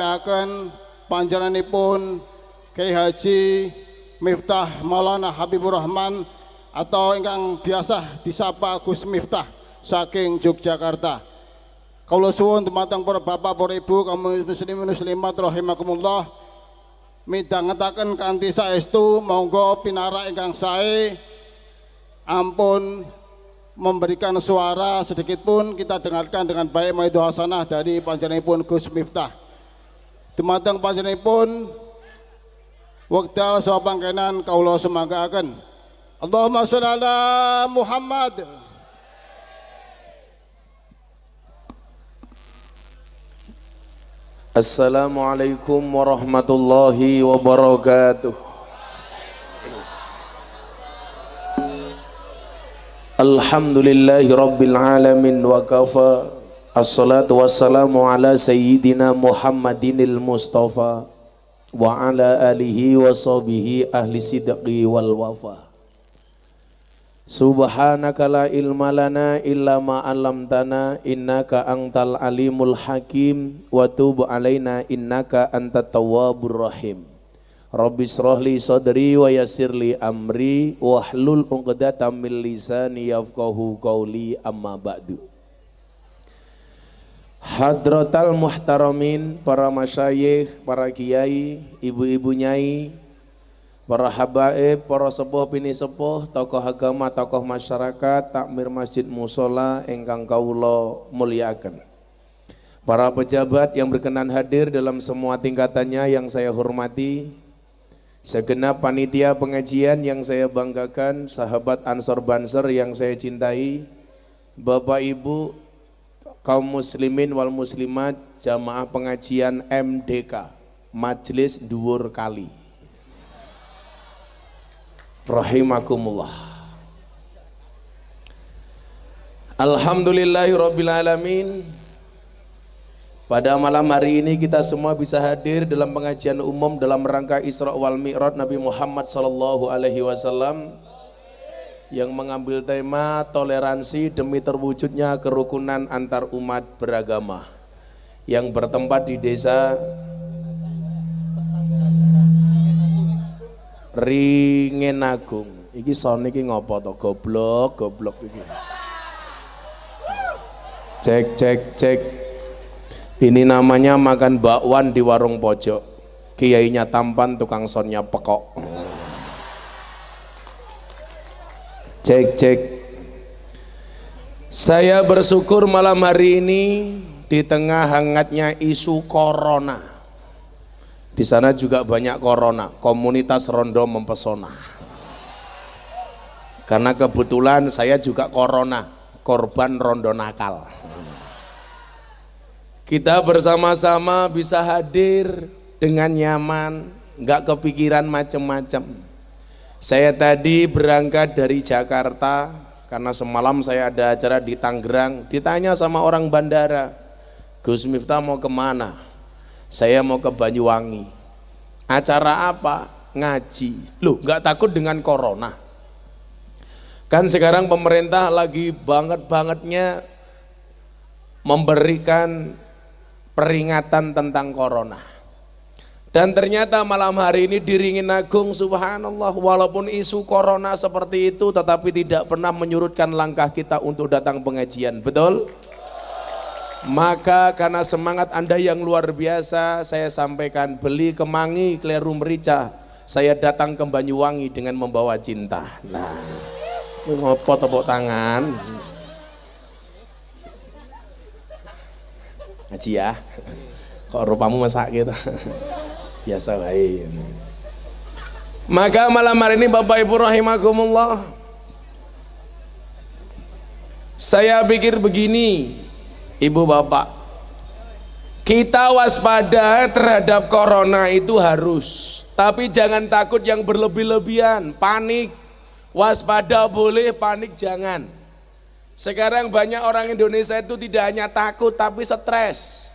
akan panjenenganipun Kiai Haji Miftah Maulana Habibur Rahman atau ingkang biasa disapa Gus Miftah saking Yogyakarta. Kalau suwun dumateng para bapak, para ibu, kaum muslimin muslimat rahimakumullah. Midhangetaken kanthi saestu monggo pinarak ingkang sae ampun memberikan suara sedikit pun kita dengarkan dengan baik maidu hasanah dari panjenenganipun Gus Miftah. Dumateng panjenenganipun wekdal saha pangkenan kawula semangkaaken. Allahumma sholli ala Muhammad. Assalamualaikum warahmatullahi wabarakatuh. Alhamdulillahi rabbil alamin wa kafa Assalatu wassalamu ala sayyidina Muhammadinil Mustafa Wa ala alihi wa sahbihi ahli sidqi wal wafa Subhanaka la ilma lana illa ma 'allamtana innaka antal alimul hakim wa tub alaina innaka antat tawwabur rahim. Rabbi shrahli sadri wa yassirli amri wahlul 'uqdatam min lisani yafqahu qawli amma ba'du. Hadratal muhtaramin, para masyayikh, para kiai, ibu-ibu nyai, para habaib, para sepuh bini sepuh, tokoh agama, tokoh masyarakat, takmir masjid musola, engkang kaulo muliakan. Para pejabat yang berkenan hadir dalam semua tingkatannya yang saya hormati, segenap panitia pengajian yang saya banggakan, sahabat Ansor Banser yang saya cintai, Bapak Ibu, kaum muslimin wal muslimat, jamaah pengajian MDK, Majelis Duur Kali. Rahimakumullah. Alhamdulillahi Rabbil Alamin. Pada malam hari ini kita semua bisa hadir dalam pengajian umum dalam rangka Isra wal Mi'raj Nabi Muhammad sallallahu alaihi wasallam yang mengambil tema toleransi demi terwujudnya kerukunan antar umat beragama yang bertempat di desa Ringen Agung. Iki son iki ngopo to? Goblok, goblok iki. Cek, cek, cek. Ini namanya makan bakwan di warung pojok. Kiainya tampan, tukang sonnya pekok. Cek, cek. Saya bersyukur malam hari ini di tengah hangatnya isu corona di sana juga banyak corona, komunitas rondo mempesona. Karena kebetulan saya juga corona, korban rondo nakal. Kita bersama-sama bisa hadir dengan nyaman, nggak kepikiran macam-macam. Saya tadi berangkat dari Jakarta karena semalam saya ada acara di Tangerang. Ditanya sama orang bandara, Gus Miftah mau ke mana? saya mau ke Banyuwangi. Acara apa? Ngaji. Loh, nggak takut dengan corona? Kan sekarang pemerintah lagi banget-bangetnya memberikan peringatan tentang corona. Dan ternyata malam hari ini diringin agung subhanallah walaupun isu corona seperti itu tetapi tidak pernah menyurutkan langkah kita untuk datang pengajian. Betul? Maka karena semangat Anda yang luar biasa, saya sampaikan beli kemangi kleru merica. Saya datang ke Banyuwangi dengan membawa cinta. Nah, ngopo tepuk tangan. Ngaji ya. Kok rupamu masak gitu. Biasa baik. Maka malam hari ini Bapak Ibu rahimakumullah. Saya pikir begini, Ibu bapak, kita waspada terhadap corona itu harus, tapi jangan takut yang berlebih-lebihan, panik, waspada boleh, panik jangan. Sekarang banyak orang Indonesia itu tidak hanya takut tapi stres.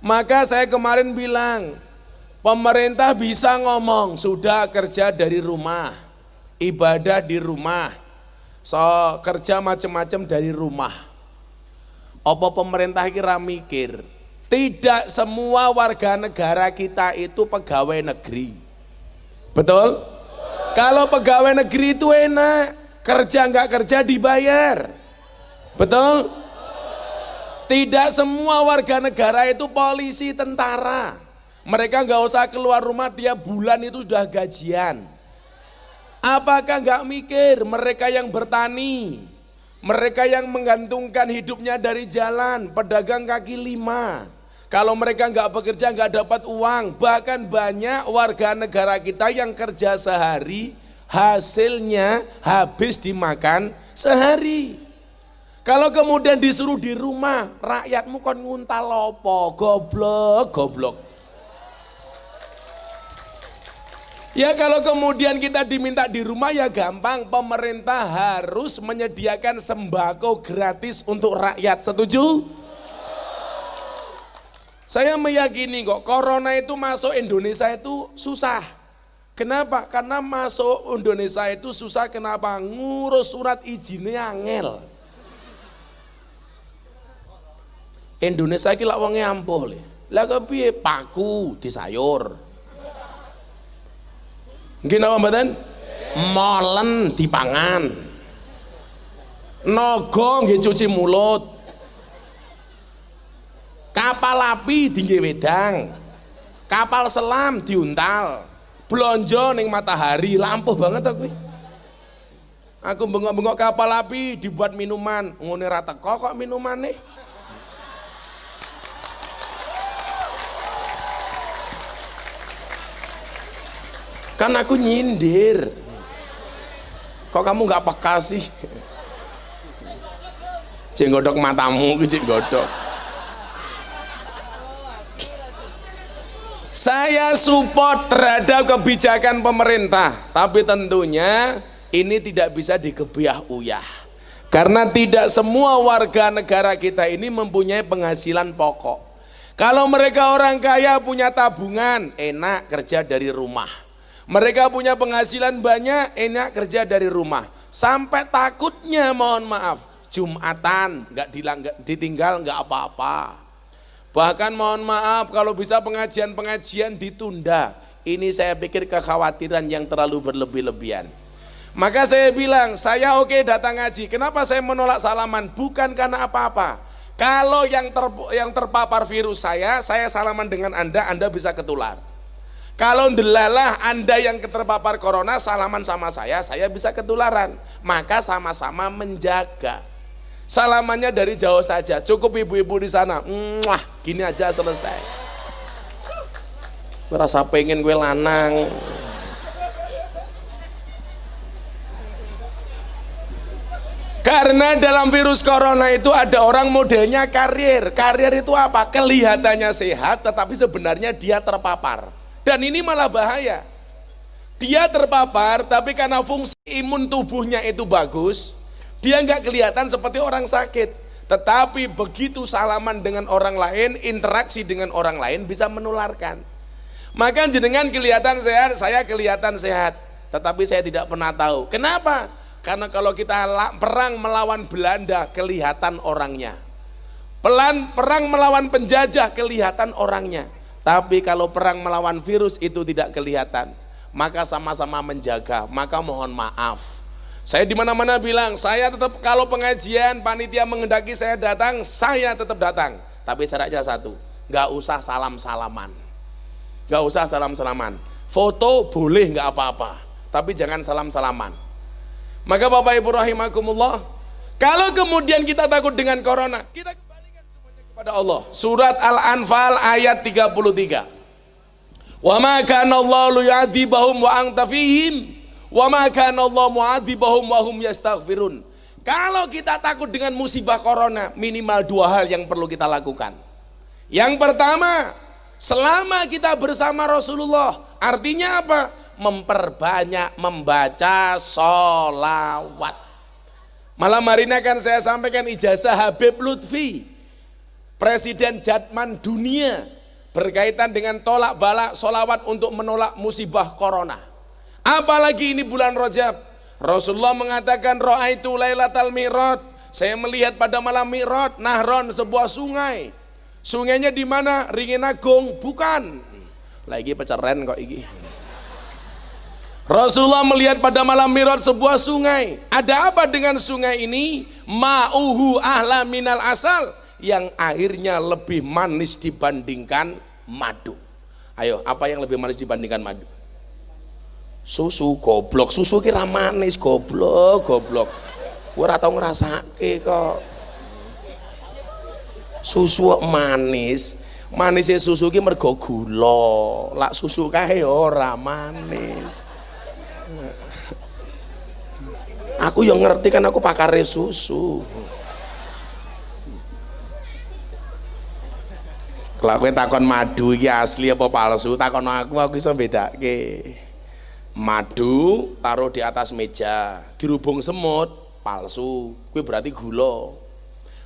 Maka saya kemarin bilang, pemerintah bisa ngomong sudah kerja dari rumah, ibadah di rumah, so kerja macam-macam dari rumah apa pemerintah kira mikir Tidak semua warga negara kita itu pegawai negeri. Betul? Kalau pegawai negeri itu enak, kerja nggak kerja dibayar. Betul? Tidak semua warga negara itu polisi, tentara. Mereka nggak usah keluar rumah tiap bulan itu sudah gajian. Apakah nggak mikir mereka yang bertani, mereka yang menggantungkan hidupnya dari jalan, pedagang kaki lima. Kalau mereka nggak bekerja nggak dapat uang, bahkan banyak warga negara kita yang kerja sehari hasilnya habis dimakan sehari. Kalau kemudian disuruh di rumah, rakyatmu kon nguntal lopo, goblok, goblok. Ya kalau kemudian kita diminta di rumah ya gampang, pemerintah harus menyediakan sembako gratis untuk rakyat, setuju? Saya meyakini kok corona itu masuk Indonesia itu susah. Kenapa? Karena masuk Indonesia itu susah kenapa? Ngurus surat izinnya angel. Indonesia iki lak wonge ampuh le. Lah paku di sayur. Nggih napa mboten? Molen dipangan. Naga nggih cuci mulut. Kapal api tinggi wedang. Kapal selam diuntal. Blonjo ning matahari, lampuh banget aku. Aku bengok-bengok kapal api dibuat minuman, ngene ra teko kok minumane. Kan aku nyindir. Kok kamu nggak peka sih? Godok matamu, godok. Saya support terhadap kebijakan pemerintah, tapi tentunya ini tidak bisa dikebiah uyah. Karena tidak semua warga negara kita ini mempunyai penghasilan pokok. Kalau mereka orang kaya punya tabungan, enak kerja dari rumah. Mereka punya penghasilan banyak, enak kerja dari rumah. Sampai takutnya mohon maaf, Jumatan nggak ditinggal nggak apa-apa. Bahkan mohon maaf kalau bisa pengajian-pengajian ditunda. Ini saya pikir kekhawatiran yang terlalu berlebih-lebihan. Maka saya bilang, saya oke datang ngaji. Kenapa saya menolak salaman? Bukan karena apa-apa. Kalau yang ter, yang terpapar virus saya, saya salaman dengan Anda, Anda bisa ketular. Kalau delalah Anda yang terpapar corona salaman sama saya, saya bisa ketularan. Maka sama-sama menjaga. Salamannya dari jauh saja, cukup ibu-ibu di sana. Mwah, gini aja selesai. Merasa pengen gue lanang. Karena dalam virus corona itu ada orang modelnya karir. Karir itu apa? Kelihatannya sehat tetapi sebenarnya dia terpapar. Dan ini malah bahaya. Dia terpapar tapi karena fungsi imun tubuhnya itu bagus, dia nggak kelihatan seperti orang sakit. Tetapi begitu salaman dengan orang lain, interaksi dengan orang lain bisa menularkan. Maka jenengan kelihatan sehat, saya kelihatan sehat. Tetapi saya tidak pernah tahu. Kenapa? Karena kalau kita perang melawan Belanda, kelihatan orangnya. Pelan perang melawan penjajah, kelihatan orangnya. Tapi kalau perang melawan virus itu tidak kelihatan. Maka sama-sama menjaga, maka mohon maaf. Saya di mana-mana bilang, saya tetap kalau pengajian panitia mengendaki saya datang, saya tetap datang. Tapi syaratnya satu, nggak usah salam-salaman. Nggak usah salam-salaman. Foto boleh nggak apa-apa, tapi jangan salam-salaman. Maka Bapak Ibu rahimakumullah, kalau kemudian kita takut dengan corona, kita kepada Allah. Surat Al-Anfal ayat 33. Wa ma kana Allah liyadzibahum wa anta fihim wa ma kana Allah mu'adzibahum wa hum yastaghfirun. Kalau kita takut dengan musibah corona, minimal dua hal yang perlu kita lakukan. Yang pertama, selama kita bersama Rasulullah, artinya apa? memperbanyak membaca solawat. Malam hari ini akan saya sampaikan ijazah Habib Lutfi, Presiden Jatman Dunia, berkaitan dengan tolak balak solawat untuk menolak musibah corona. Apalagi ini bulan Rajab, Rasulullah mengatakan itu Lailatul Mi'raj. Saya melihat pada malam Mi'raj, Nahron sebuah sungai. Sungainya di mana? Ringin Agung? Bukan. Lagi peceren kok iki. Rasulullah melihat pada malam Mi'raj sebuah sungai. Ada apa dengan sungai ini? Ma'uhu ahla minal asal yang airnya lebih manis dibandingkan madu. Ayo, apa yang lebih manis dibandingkan madu? Susu goblok, susu kira manis goblok, goblok. Gue ora tau ngrasake kok. Susu manis, manisnya susu ki mergo gula. Lak susu kae ora manis. Aku yang ngerti kan aku pakar susu. Kalau aku takon madu iki asli apa palsu, takon aku aku bisa bedake. Madu taruh di atas meja, dirubung semut, palsu. Kuwi berarti gula.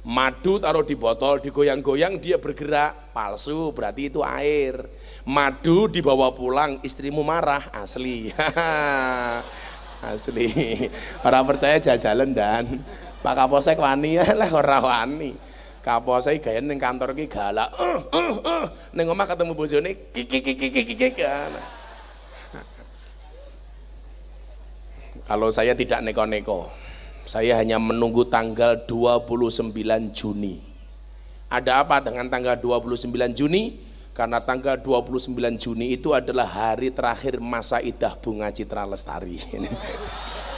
Madu taruh di botol, digoyang-goyang dia bergerak, palsu, berarti itu air. Madu dibawa pulang, istrimu marah, asli. asli orang percaya jajalan dan Pak Kapolsek wani lah ora wani Kapolsek gaya neng kantor ki galak. Uh, uh, uh. neng omah ketemu bojone kiki kiki kiki kiki kalau saya tidak neko-neko saya hanya menunggu tanggal 29 Juni. Ada apa dengan tanggal 29 Juni? Karena tanggal 29 Juni itu adalah hari terakhir masa idah bunga citra lestari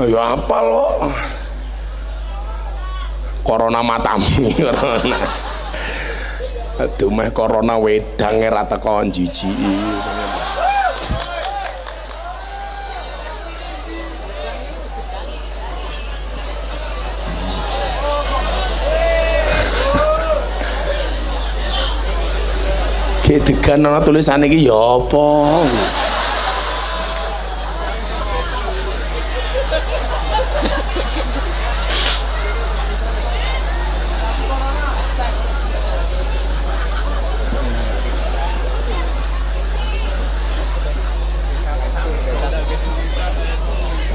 Ayo apa lo? Corona matamu corona. Aduh meh corona wedang era teko jijik. degan ana tulisan iki ya apa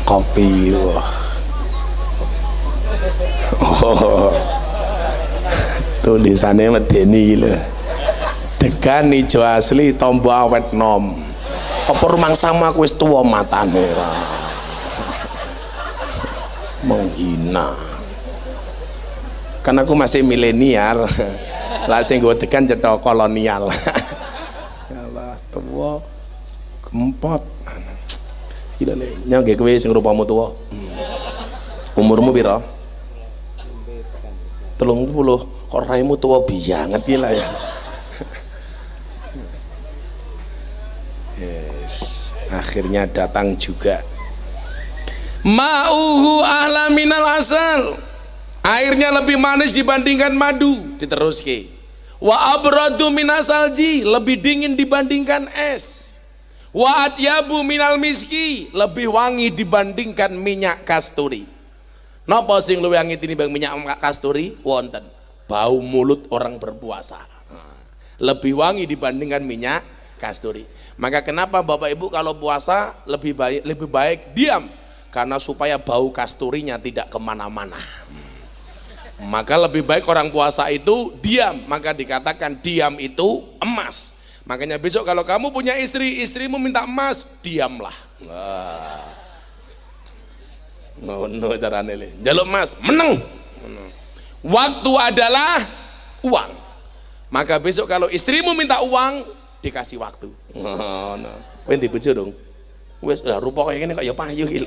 kopi wah. Oh tulisannya medeni lho degan ijo asli tombo awet nom. Apa rumang sama aku wis tuwa matane ra? Menghina. Kan aku masih milenial. Lah sing gue tekan cetok kolonial. Ya Allah tua kempot nih nyangge kowe sing rupamu hmm. umurmu telung puluh. Kok raimu tua biyanget gila ya? Akhirnya datang juga. Ma'uhu ahla minal asal. Airnya lebih manis dibandingkan madu. Diteruski wa abradu minasalji lebih dingin dibandingkan es wa atyabu minal miski lebih wangi dibandingkan minyak kasturi napa sing luwih wangi tinimbang minyak kasturi wonten bau mulut orang berpuasa lebih wangi dibandingkan minyak kasturi maka kenapa Bapak Ibu kalau puasa lebih baik lebih baik diam karena supaya bau kasturinya tidak ke mana-mana. Maka lebih baik orang puasa itu diam. Maka dikatakan diam itu emas. Makanya besok kalau kamu punya istri, istrimu minta emas, diamlah. Wah. No, no carane le. Jaluk emas, menang. Waktu adalah uang. Maka besok kalau istrimu minta uang, dikasih waktu. Oh, no. Kowe dong. Wes lah rupa kayak gini kok ya payu iki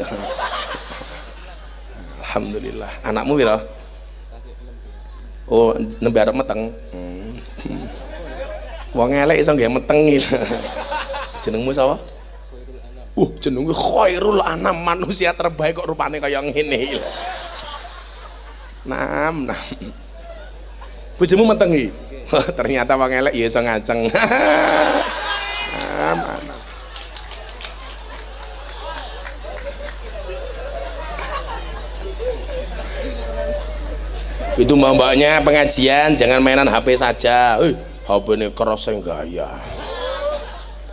Alhamdulillah. Anakmu piro? Oh, nembe arep meteng. Hmm. Wong elek iso nggih meteng iki. Jenengmu sapa? Uh, jenengku Khairul Anam, manusia terbaik kok rupane kaya ngene. Nam, nam. Bojomu meteng iki? Ternyata wong elek ya iso ngaceng. itu mbak-mbaknya pengajian jangan mainan HP saja eh HP ini keras gaya.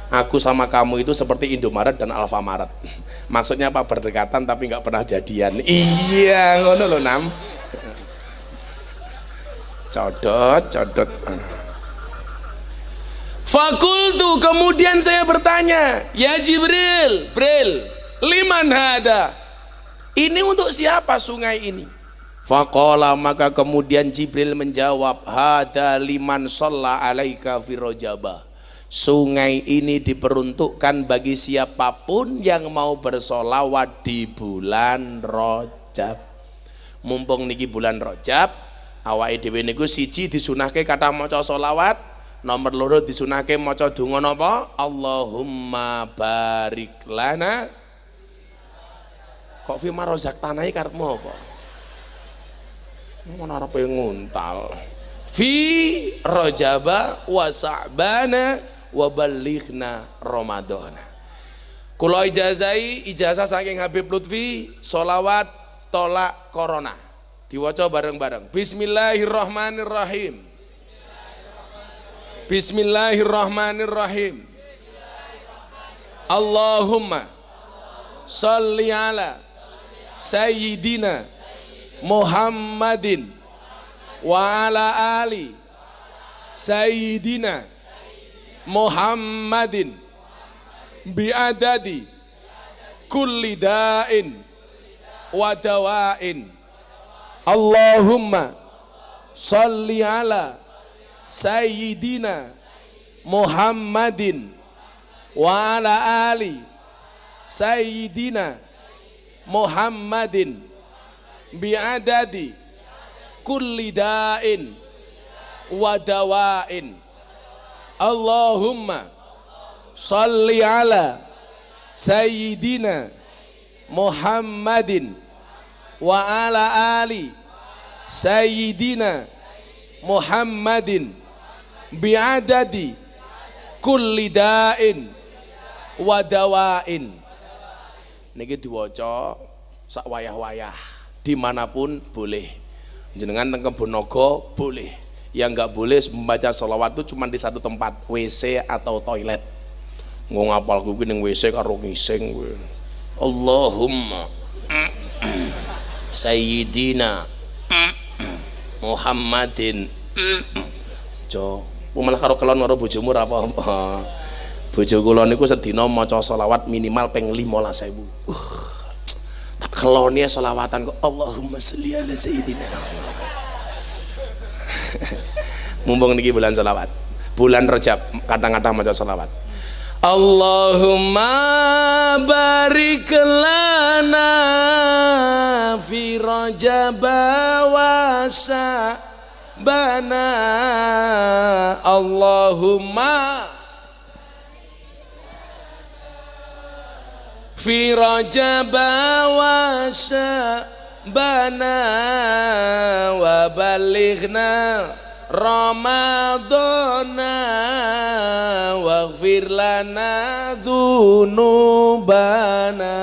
Aku sama kamu itu seperti Indomaret dan Alfamaret. Maksudnya apa? Berdekatan tapi nggak pernah jadian. Iya ngono loh nam. Codot codot. Fakultu kemudian saya bertanya, ya Jibril, Bril, liman hada? Ini untuk siapa sungai ini? Fakola maka kemudian Jibril menjawab, hada liman sholla alaika firojabah. Sungai ini diperuntukkan bagi siapa pun yang mau bersolawat di bulan Rojab. Mumpung niki bulan Rojab, awake dhewe niku siji disunahke kata maca solawat, nomor loro disunahke maca donga napa Allahumma barik lana kok fi marozak tanai karepmu apa ngono arepe nguntal. Fi rajaba wa sa'bana wa balighna ramadhana. Kula ijazai ijazah saking Habib Lutfi solawat tolak corona. Diwaca bareng-bareng. Bismillahirrahmanirrahim. Bismillahirrahmanirrahim. Allahumma salli ala sayyidina Muhammadin wa ala ali sayyidina Muhammadin biadadi kulli da'in wa dawa'in. Allahumma salli ala Sayyidina Muhammadin wa ala ali Sayyidina Muhammadin biadadi kulli da'in wa dawa'in. Allahumma salli ala Sayyidina Muhammadin wa ala ali Sayyidina Muhammadin. Biadadi kulli da'in wa dawain. Niki diwaca sak wayah-wayah di mana pun boleh. Jenengan teng Kebonago boleh. Yang nggak boleh membaca sholawat itu cuma di satu tempat WC atau toilet. Ngomong ngapal gue ning WC karo ngising gue Allahumma Sayyidina Muhammadin. Jo, malah karo kelon karo bojomu ora apa-apa. Bojo kula niku sedina maca selawat minimal ping 15000. Uh, tak kelone selawatan kok Allahumma sholli ala sayyidina. Mumpung niki bulan selawat. Bulan Rejab kadang-kadang maca selawat. Allahumma barik lana fi rajab wa bana Allahumma fi rajab wa bana wa balighna Ramadana waghfir lana dhunubana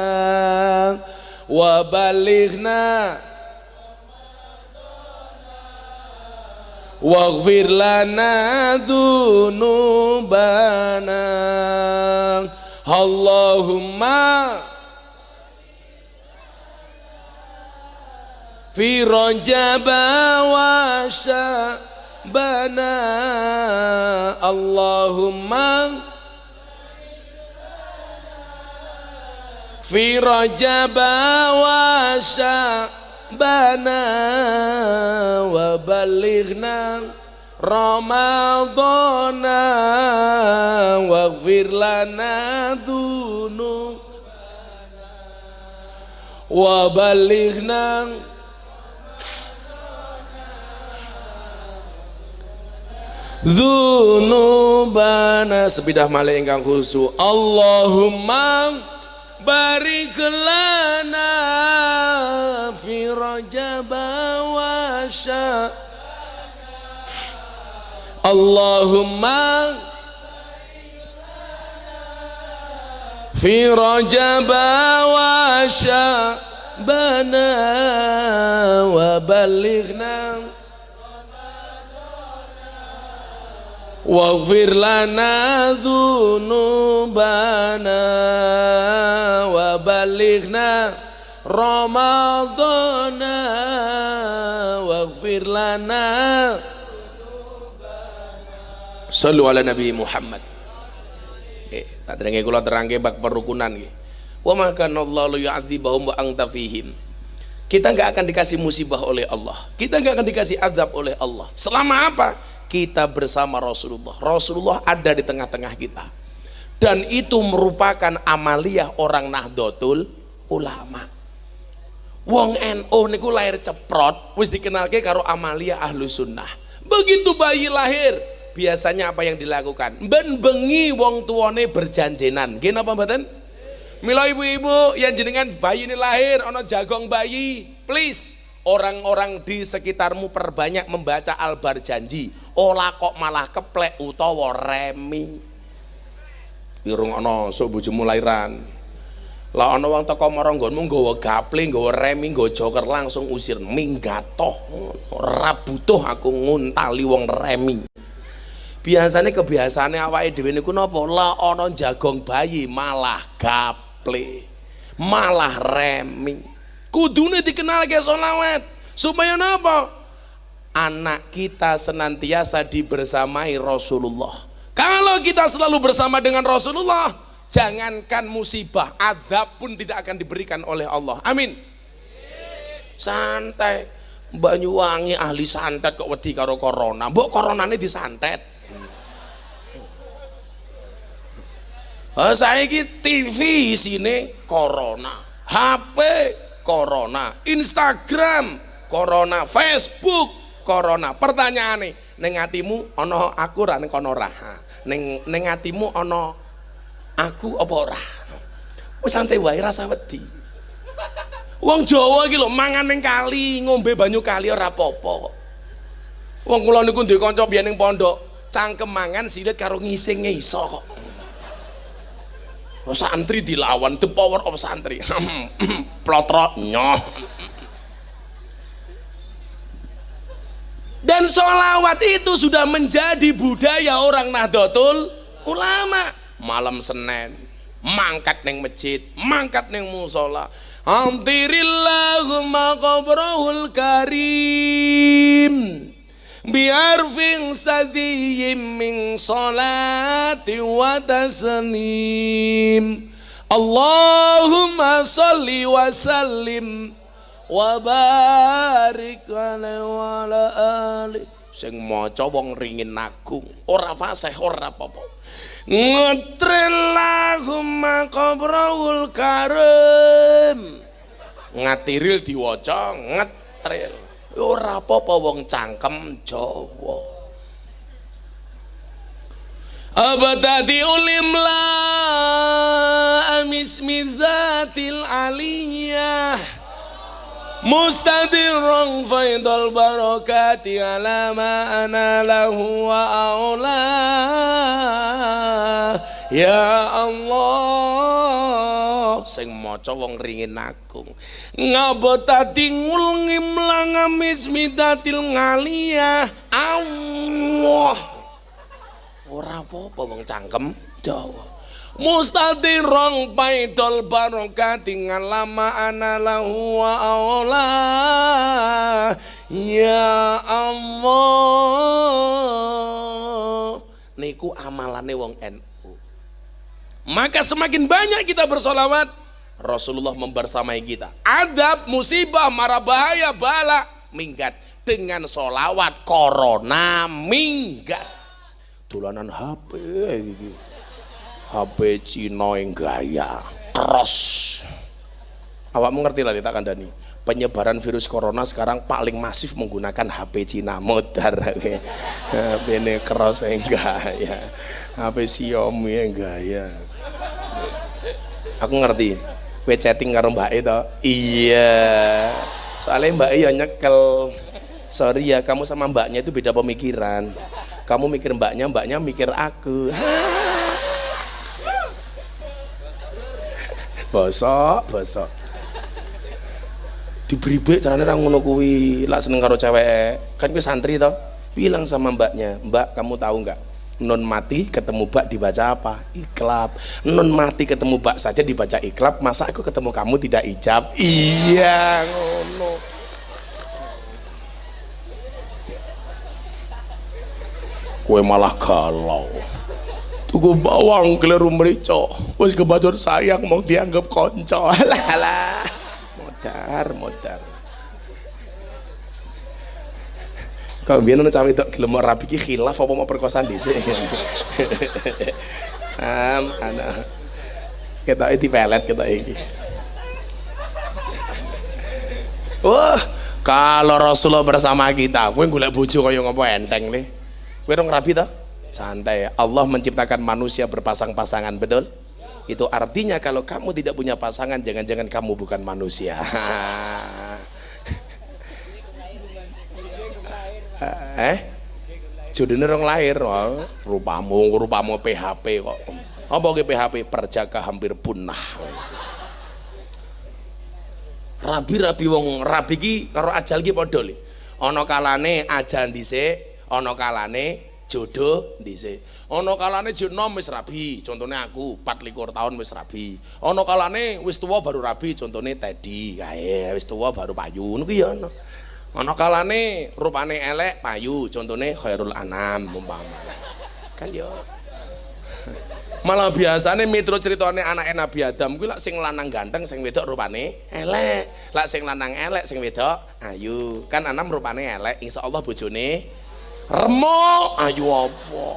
wa balighna waghfir lana dhunubana Allahumma fi rajab wa bana Allahumma Ramadana waghfir lana dhunub. Wa balighna Dzunubana sepidah malih ingkang khusu. Allahumma barik lana fi rajab wa Allahumma fi rajab wa bana wa balighna waghfir lana dzunubana wa balighna ramadana waghfir lana Sallu ala Nabi Muhammad. Eh, tak terangke kula terangke bak perukunan nggih. Wa ma kana Allah yu'adzibahum wa anta fihim. Kita nggak akan dikasih musibah oleh Allah. Kita nggak akan dikasih azab oleh Allah. Selama apa? Kita bersama Rasulullah. Rasulullah ada di tengah-tengah kita. Dan itu merupakan amaliyah orang Nahdlatul Ulama. Wong NU niku lahir ceprot, wis dikenalke karo amaliyah ahlu sunnah. Begitu bayi lahir, biasanya apa yang dilakukan? Ben bengi wong tuane berjanjenan. Nggih napa mboten? Mila ibu-ibu yang jenengan bayi ini lahir ono jagong bayi, please orang-orang di sekitarmu perbanyak membaca albar janji. Olah kok malah keplek utawa remi. Irung ono sok bojomu lahiran. Lah ono wong teko marang nggonmu nggawa gaple, nggawa remi, nggawa joker langsung usir minggatoh. Ora butuh aku nguntali wong remi biasanya kebiasaannya awake dhewe niku napa? La ana jagong bayi malah gaple malah remi. Kudune dikenal ke solawat supaya napa? Anak kita senantiasa dibersamai Rasulullah. Kalau kita selalu bersama dengan Rasulullah jangankan musibah adab pun tidak akan diberikan oleh Allah. Amin. Santai. Banyuwangi ahli santet kok wedi karo corona. Mbok coronane disantet Saya ini TV sini corona, HP corona, Instagram corona, Facebook corona. Pertanyaan nih, neng ono aku ra neng kono. Neng neng ono aku apa ora? Wis santai wae rasa wedi. Wong Jawa iki lho mangan ning kali, ngombe banyu kali ora apa-apa. Wong kula niku duwe kanca biyen ning pondok, cangkem mangan silit karo ngising iso kok. Oh, santri dilawan the power of santri. Plotrot nyoh. Dan sholawat itu sudah menjadi budaya orang Nahdlatul Ulama. Malam Senin mangkat neng masjid mangkat neng musola. Alhamdulillahumma qabrahul karim biarfin sadiyim min salati wa taslim. Allahumma salli wa sallim wa barik wa ala ali. Sing maca wong ringin nagung ora fasih ora apa-apa. Ngetrillahumma qabrahul karim. Ngatiril diwaca ngetril ora apa-apa wong cangkem Jawa. Abadati ulim la amis mizatil aliyah. Mustadirun faidal barakati ala ma ana lahu wa aula. Ya Allah sing maca wong ringin agung. Ngabotati ngul ngimlang amis midatil ngaliyah Allah ora apa-apa wong cangkem. Jawa mustadirong paidol barokati ngalama ana lahu wa Allah ya Allah. Niku amalane wong NU maka semakin banyak kita bersolawat Rasulullah membersamai kita. Adab, musibah, marah bahaya, bala, minggat. Dengan solawat corona minggat. Tulanan HP. HP Cina yang gaya, cross. Awak mengerti lah tak kandani. Penyebaran virus corona sekarang paling masif menggunakan HP Cina modar. HP ini cross yang gaya. HP Xiaomi yang gaya. Aku ngerti. Kue chatting karo mbak itu iya. Soalnya mbak ya nyekel. Sorry ya kamu sama mbaknya itu beda pemikiran. Kamu mikir mbaknya mbaknya mikir aku. Bosok bosok. Diberi baik caranya orang ngono kuwi. Lah seneng karo cewek. Kan gue santri toh. Bilang sama mbaknya mbak kamu tahu nggak nun mati ketemu bak dibaca apa? Iklab. Nun mati ketemu bak saja dibaca iklab masa aku ketemu kamu tidak ijab? Iya ngono. Kue malah galau. Tuku bawang keliru merico wis kebacut sayang mau dianggap konco. Alah modar modar Kau biar nuna cawe dok gelem rapi ki khilaf apa mau perkosaan di sini. Am kita ini pelet kita ini. Wah, kalau Rasulullah bersama kita, gue golek bojo kaya ngopo enteng nih. Gue dong rapi toh? Santai. Allah menciptakan manusia berpasang-pasangan, betul? Itu artinya kalau kamu tidak punya pasangan, jangan-jangan kamu bukan manusia. eh? Jodoh orang lahir oh, rupamu rupamu PHP kok. Apa ke PHP perjaka hampir punah. Rabi-rabi wong rabi ki karo ajal ki padha li ana kalane ajal dhisik ana kalane jodoh dhisik. Ana kalane jenom wis rabi contohnya aku 24 tahun wis rabi. Ana kalane wis tuwa baru rabi contohnya Teddy kae wis tuwa baru payu. Ki ya ana ana kalane rupane elek payu. Contohnya khairul anam umpama. Kan yo. Malah biasanya mitro ceritanya anak Nabi Adam kuwi lak sing lanang ganteng sing wedok rupane elek. Lak sing lanang elek sing wedok ayu. Kan anam rupane elek insya Allah bojone remo. Ayu apa?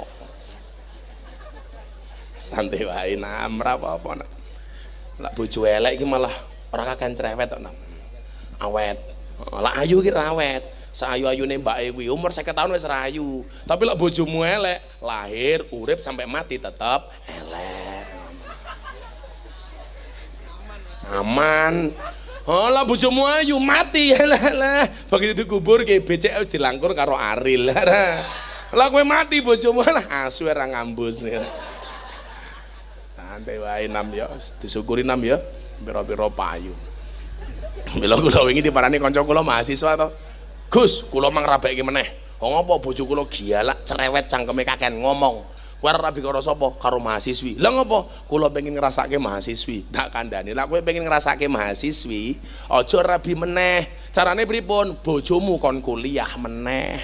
Santai wae nam apa-apa nak. Lak bojo elek iki malah ora kakan cerewet nam. Awet lah ayu ki rawet. Saayu-ayune mbake kuwi umur 50 tahun wis rayu. Tapi lek bojomu elek, lahir, urip sampai mati tetap elek. Aman. Oh lah bojomu ayu mati lah lah. Begitu dikubur ke becek wis dilangkur karo Aril. Lah kowe mati bojomu lah asu ora ngambus. Santai wae nam ya, disyukuri nam ya. Biro-biro payu. Mila kula wingi diparani kanca kula mahasiswa to. Gus, kula mang rabeke meneh. Oh ngapa bojo kula gialak cerewet cangkeme kaken ngomong. Kowe ora rabi karo sapa? Karo mahasiswi. Lah ngapa? Kula pengen ngrasake mahasiswi. Tak kandhani. Lah kowe pengen ngrasake mahasiswi, aja rabi meneh. Carane pripun? Bojomu kon kuliah meneh.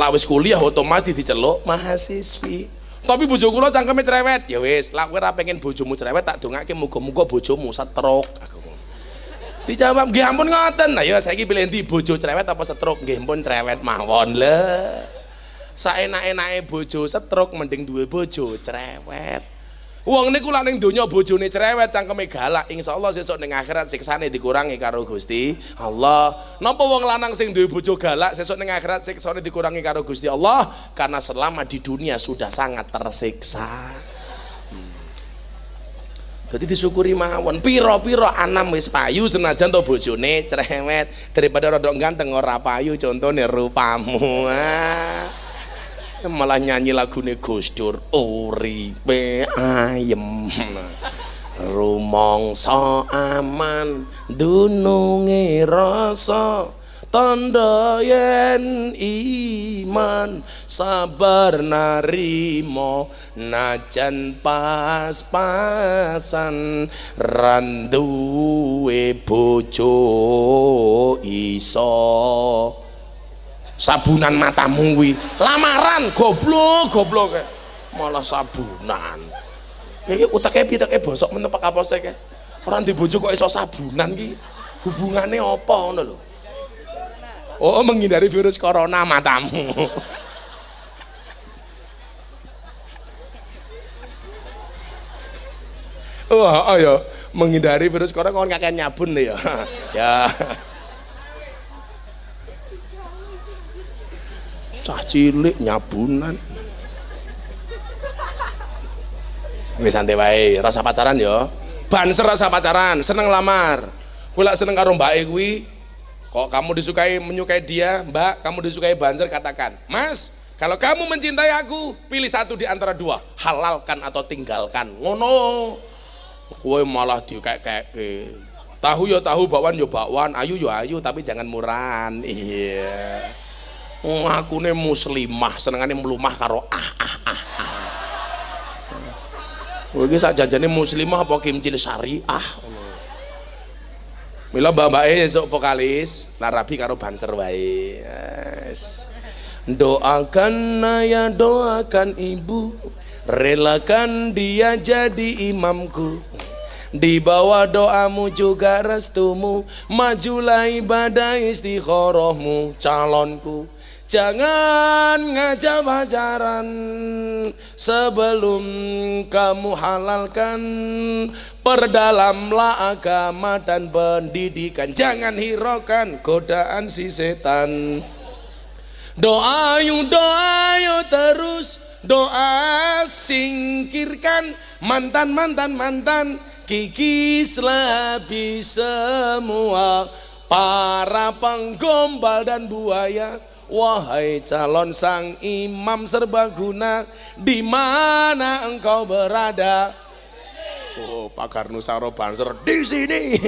Lah wis kuliah otomatis diceluk mahasiswi. Tapi bojo kula cangkeme cerewet. Ya wis, lah kowe ora pengen bojomu cerewet tak dongake muga-muga bojomu setruk. Dijawab, nggih ampun ngoten. Nah ya saiki pilih ndi bojo cerewet apa setruk? Nggih ampun cerewet mawon le. Saenak-enake bojo setruk mending duwe bojo cerewet. Wong niku lak ning donya bojone cerewet cangkeme galak, insyaallah sesuk ning akhirat siksane dikurangi karo Gusti Allah. Napa wong lanang sing duwe bojo galak sesuk ning akhirat siksane dikurangi karo Gusti Allah? Karena selama di dunia sudah sangat tersiksa. Jadi disyukuri mawon. Piro-piro anam wis payu senajan to bojone cerewet daripada rodok ganteng ora payu contohnya rupamu. Ah. Malah nyanyi lagune Gus Dur uripe ayem. Rumangsa aman dununge rasa tanda yen iman sabar narimo najan pas-pasan randuwe bojo iso. Sabunan matamu wi lamaran goblok goblok. Malah sabunan. Ya utaknya pitaknya bosok menepak apa sih orang di bojo kok iso sabunan ki? Hubungannya apa ngono lho Oh, menghindari virus corona matamu. Wah, oh ya, menghindari virus corona kon kakek nyabun ya. ya. Cah cilik nyabunan. Wis santai wae, rasa pacaran ya. Banser rasa pacaran, seneng lamar. Kula seneng karo mbake kuwi, Kok kamu disukai menyukai dia, Mbak, kamu disukai Banzer katakan, Mas, kalau kamu mencintai aku, pilih satu di antara dua, halalkan atau tinggalkan. Ngono. Kue malah di kayak kayak tahu ya tahu bakwan ya bakwan, ayu ya ayu, tapi jangan murahan. Iya. ngakune muslimah senengane mlumah karo ah ah ah ah sak janjane muslimah apa kimcil syariah Mila mbak-mbake esuk vokalis narabi karo banser wae. Doakan ayah, doakan ibu, relakan dia jadi imamku. Di bawah doamu juga restumu, majulah ibadah istikharahmu calonku. Jangan ngajak pacaran sebelum kamu halalkan. Perdalamlah agama dan pendidikan. Jangan hiraukan godaan si setan. Doa yuk doa yuk terus. Doa singkirkan. Mantan mantan mantan. Kikislah habis semua. Para penggombal dan buaya Wahai calon sang imam serbaguna, di mana engkau berada? Oh, Pak Karnusaro Banser di sini.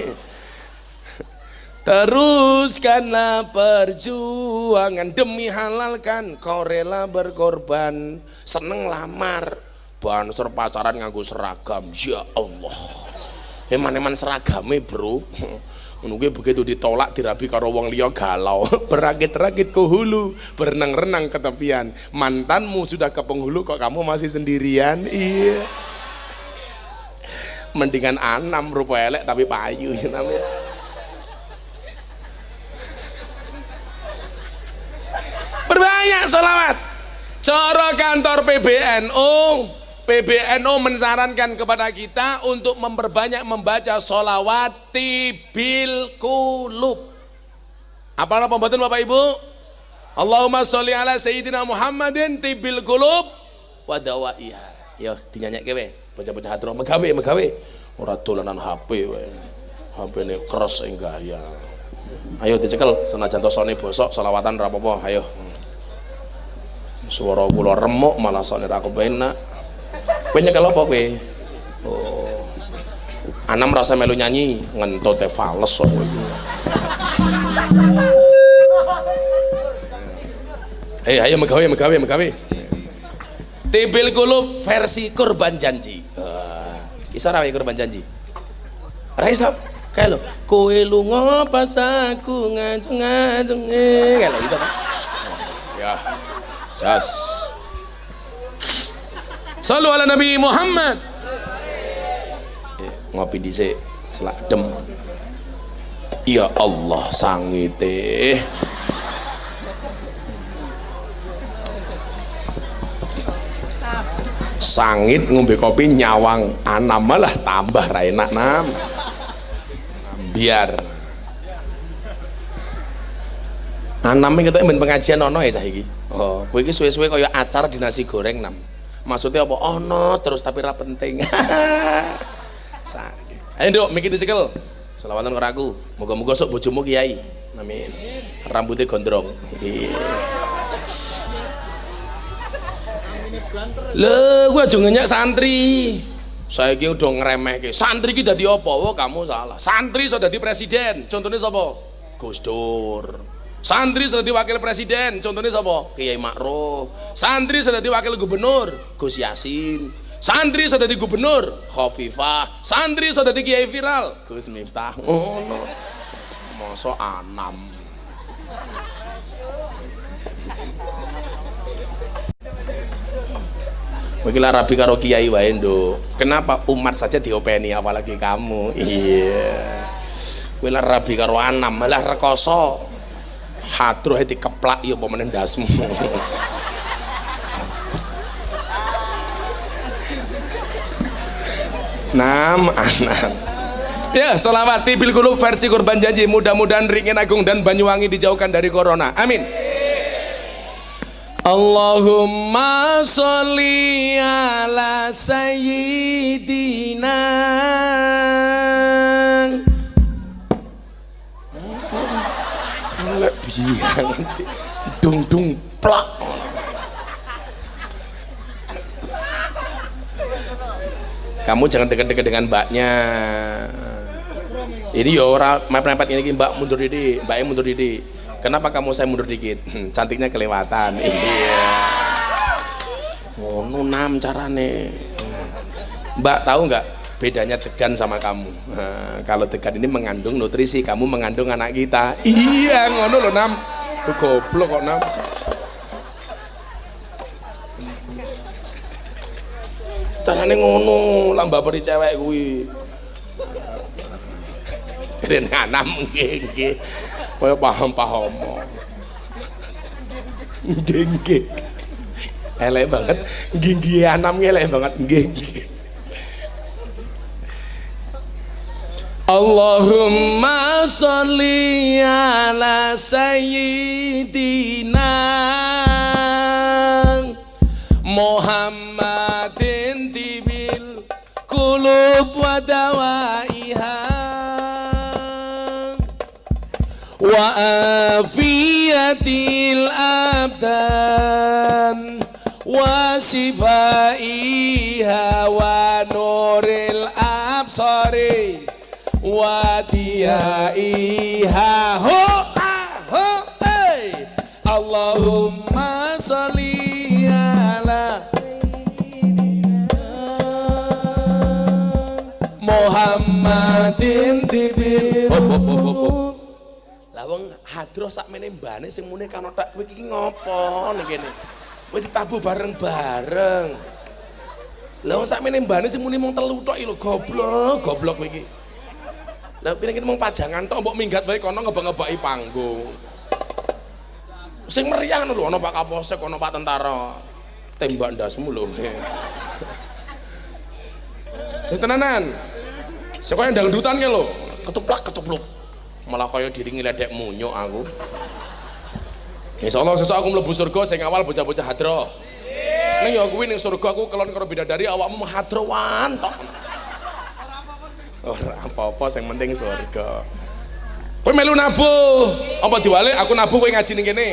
Teruskanlah perjuangan demi halalkan kau rela berkorban. Seneng lamar. Banser pacaran nganggo seragam. Ya Allah. Eman-eman seragamnya bro Menunggu begitu ditolak dirabi karo wong liya galau, berakit-rakit ke hulu, berenang-renang ke tepian. Mantanmu sudah ke penghulu kok kamu masih sendirian? Iya. Mendingan anam rupa elek tapi payu ya namanya. Berbahaya solawat. Cara kantor PBNU PBNU mensarankan kepada kita untuk memperbanyak membaca solawat tibil kulub. Apa nama pembuatan Bapak Ibu? Allahumma sholli ala Sayyidina Muhammadin tibil kulub wadawaiha. Yo dinyanyi kewe, baca-baca hadroh megawe megawe. Ora dolanan HP we. HP ini keras enggak ya. Ayo dicekel senajan to sone bosok selawatan ra apa-apa, ayo. Suara kula remuk malah sone ra kepenak. Kowe nyekel apa kowe? Oh. Anam rasa melu nyanyi ngentot teh fales kok. Eh, ayo megawe megawe megawe. Tibil kulub versi kurban janji. Uh, iso ra kurban janji? Ra iso? Kayak lo, kowe lunga pas aku ngajeng-ngajeng. Lo bisa ta? Ya. Jas. Salu ala Nabi Muhammad. Eh, ngopi dhisik, selak dem. Ya Allah sangite. Sangit ngombe kopi nyawang anam malah tambah ra enak nam. Biar Anam kita ben pengajian ono ya saiki. Oh, kowe iki suwe-suwe kaya acara di nasi goreng nam maksudnya apa? Oh no terus tapi ra penting. Ayo dok mikir dicekel selawatan ke aku. Moga-moga sok bojomu kiai. Amin. Rambutnya gondrong. Le gue aja santri. Saya ini udah ngeremeh santri kita di apa? Oh kamu salah. Santri sudah di presiden. Contohnya siapa Gus Dur Santri sudah wakil presiden, contohnya siapa? Kiai Ma'ruf. Santri sudah wakil gubernur, Gus Yasin. Santri sudah di gubernur, Khofifah. Santri sudah di kiai viral, Gus Miftah. Oh no. Masa anam. Mungkin rabi karo kiai wae Kenapa umat saja diopeni apalagi kamu? Iya. Kowe rabi karo anam malah rekoso hatruh keplak ya apa meneh ndasmu Nam anak Ya, selawat tibil kulub versi kurban janji mudah-mudahan ringin agung dan Banyuwangi dijauhkan dari corona. Amin. Allahumma sholli ala sayyidina bajingan dung dung plak kamu jangan dekat-dekat dengan mbaknya ini ya orang mepet-mepet ini mbak mundur ini mbaknya mundur ini Kenapa kamu saya mundur dikit? Hmm, Cantiknya kelewatan. Iya. Oh, nunam carane. Mbak tahu nggak bedanya degan sama kamu? Nah, kalau degan ini mengandung nutrisi, kamu mengandung anak kita. Iya, ngono loh nam. Goblok kok nam. Carane ngono, lah mbak beri cewek kuwi. Jadi nggih nggih. Kaya paham-paham. Nggih nggih. Elek banget. Nggih nggih anam elek banget. Nggih. Allahumma sholli ala sayyidina Muhammadin tibil kulub wa dawaiha. Wa afiyatil abdan wa sifaiha wa nuril absari wa diyaiha ho ho hey. Allahumma sholli ala Muhammadin tibil. Hop lah wong hadroh sakmene mbane sing mune kan otak kowe iki ngopo ning kene? Kowe ditabuh bareng-bareng. Lah wong sakmene mbane sing muni mung telu tok lho goblok goblok kowe iki lah kene mung pajangan tok mbok minggat wae kono ngebak-ngebaki panggung sing meriah lho ana Pak Kapolsek ana Pak Tentara tembak ndasmu lho Ya tenanan. Sekolah yang dangdutan ke lo, ketuplak ketupluk. Malah kaya diri ngeledek munyuk aku. Insya Allah sesuk aku mlebu surga sing awal bocah-bocah hadroh. Ning ya kuwi ning surga aku kelon karo bidadari awakmu hadrowan tok. Ora apa-apa sing penting surga. Kowe melu nabuh, apa diwalik aku nabuh kowe ngaji ning kene.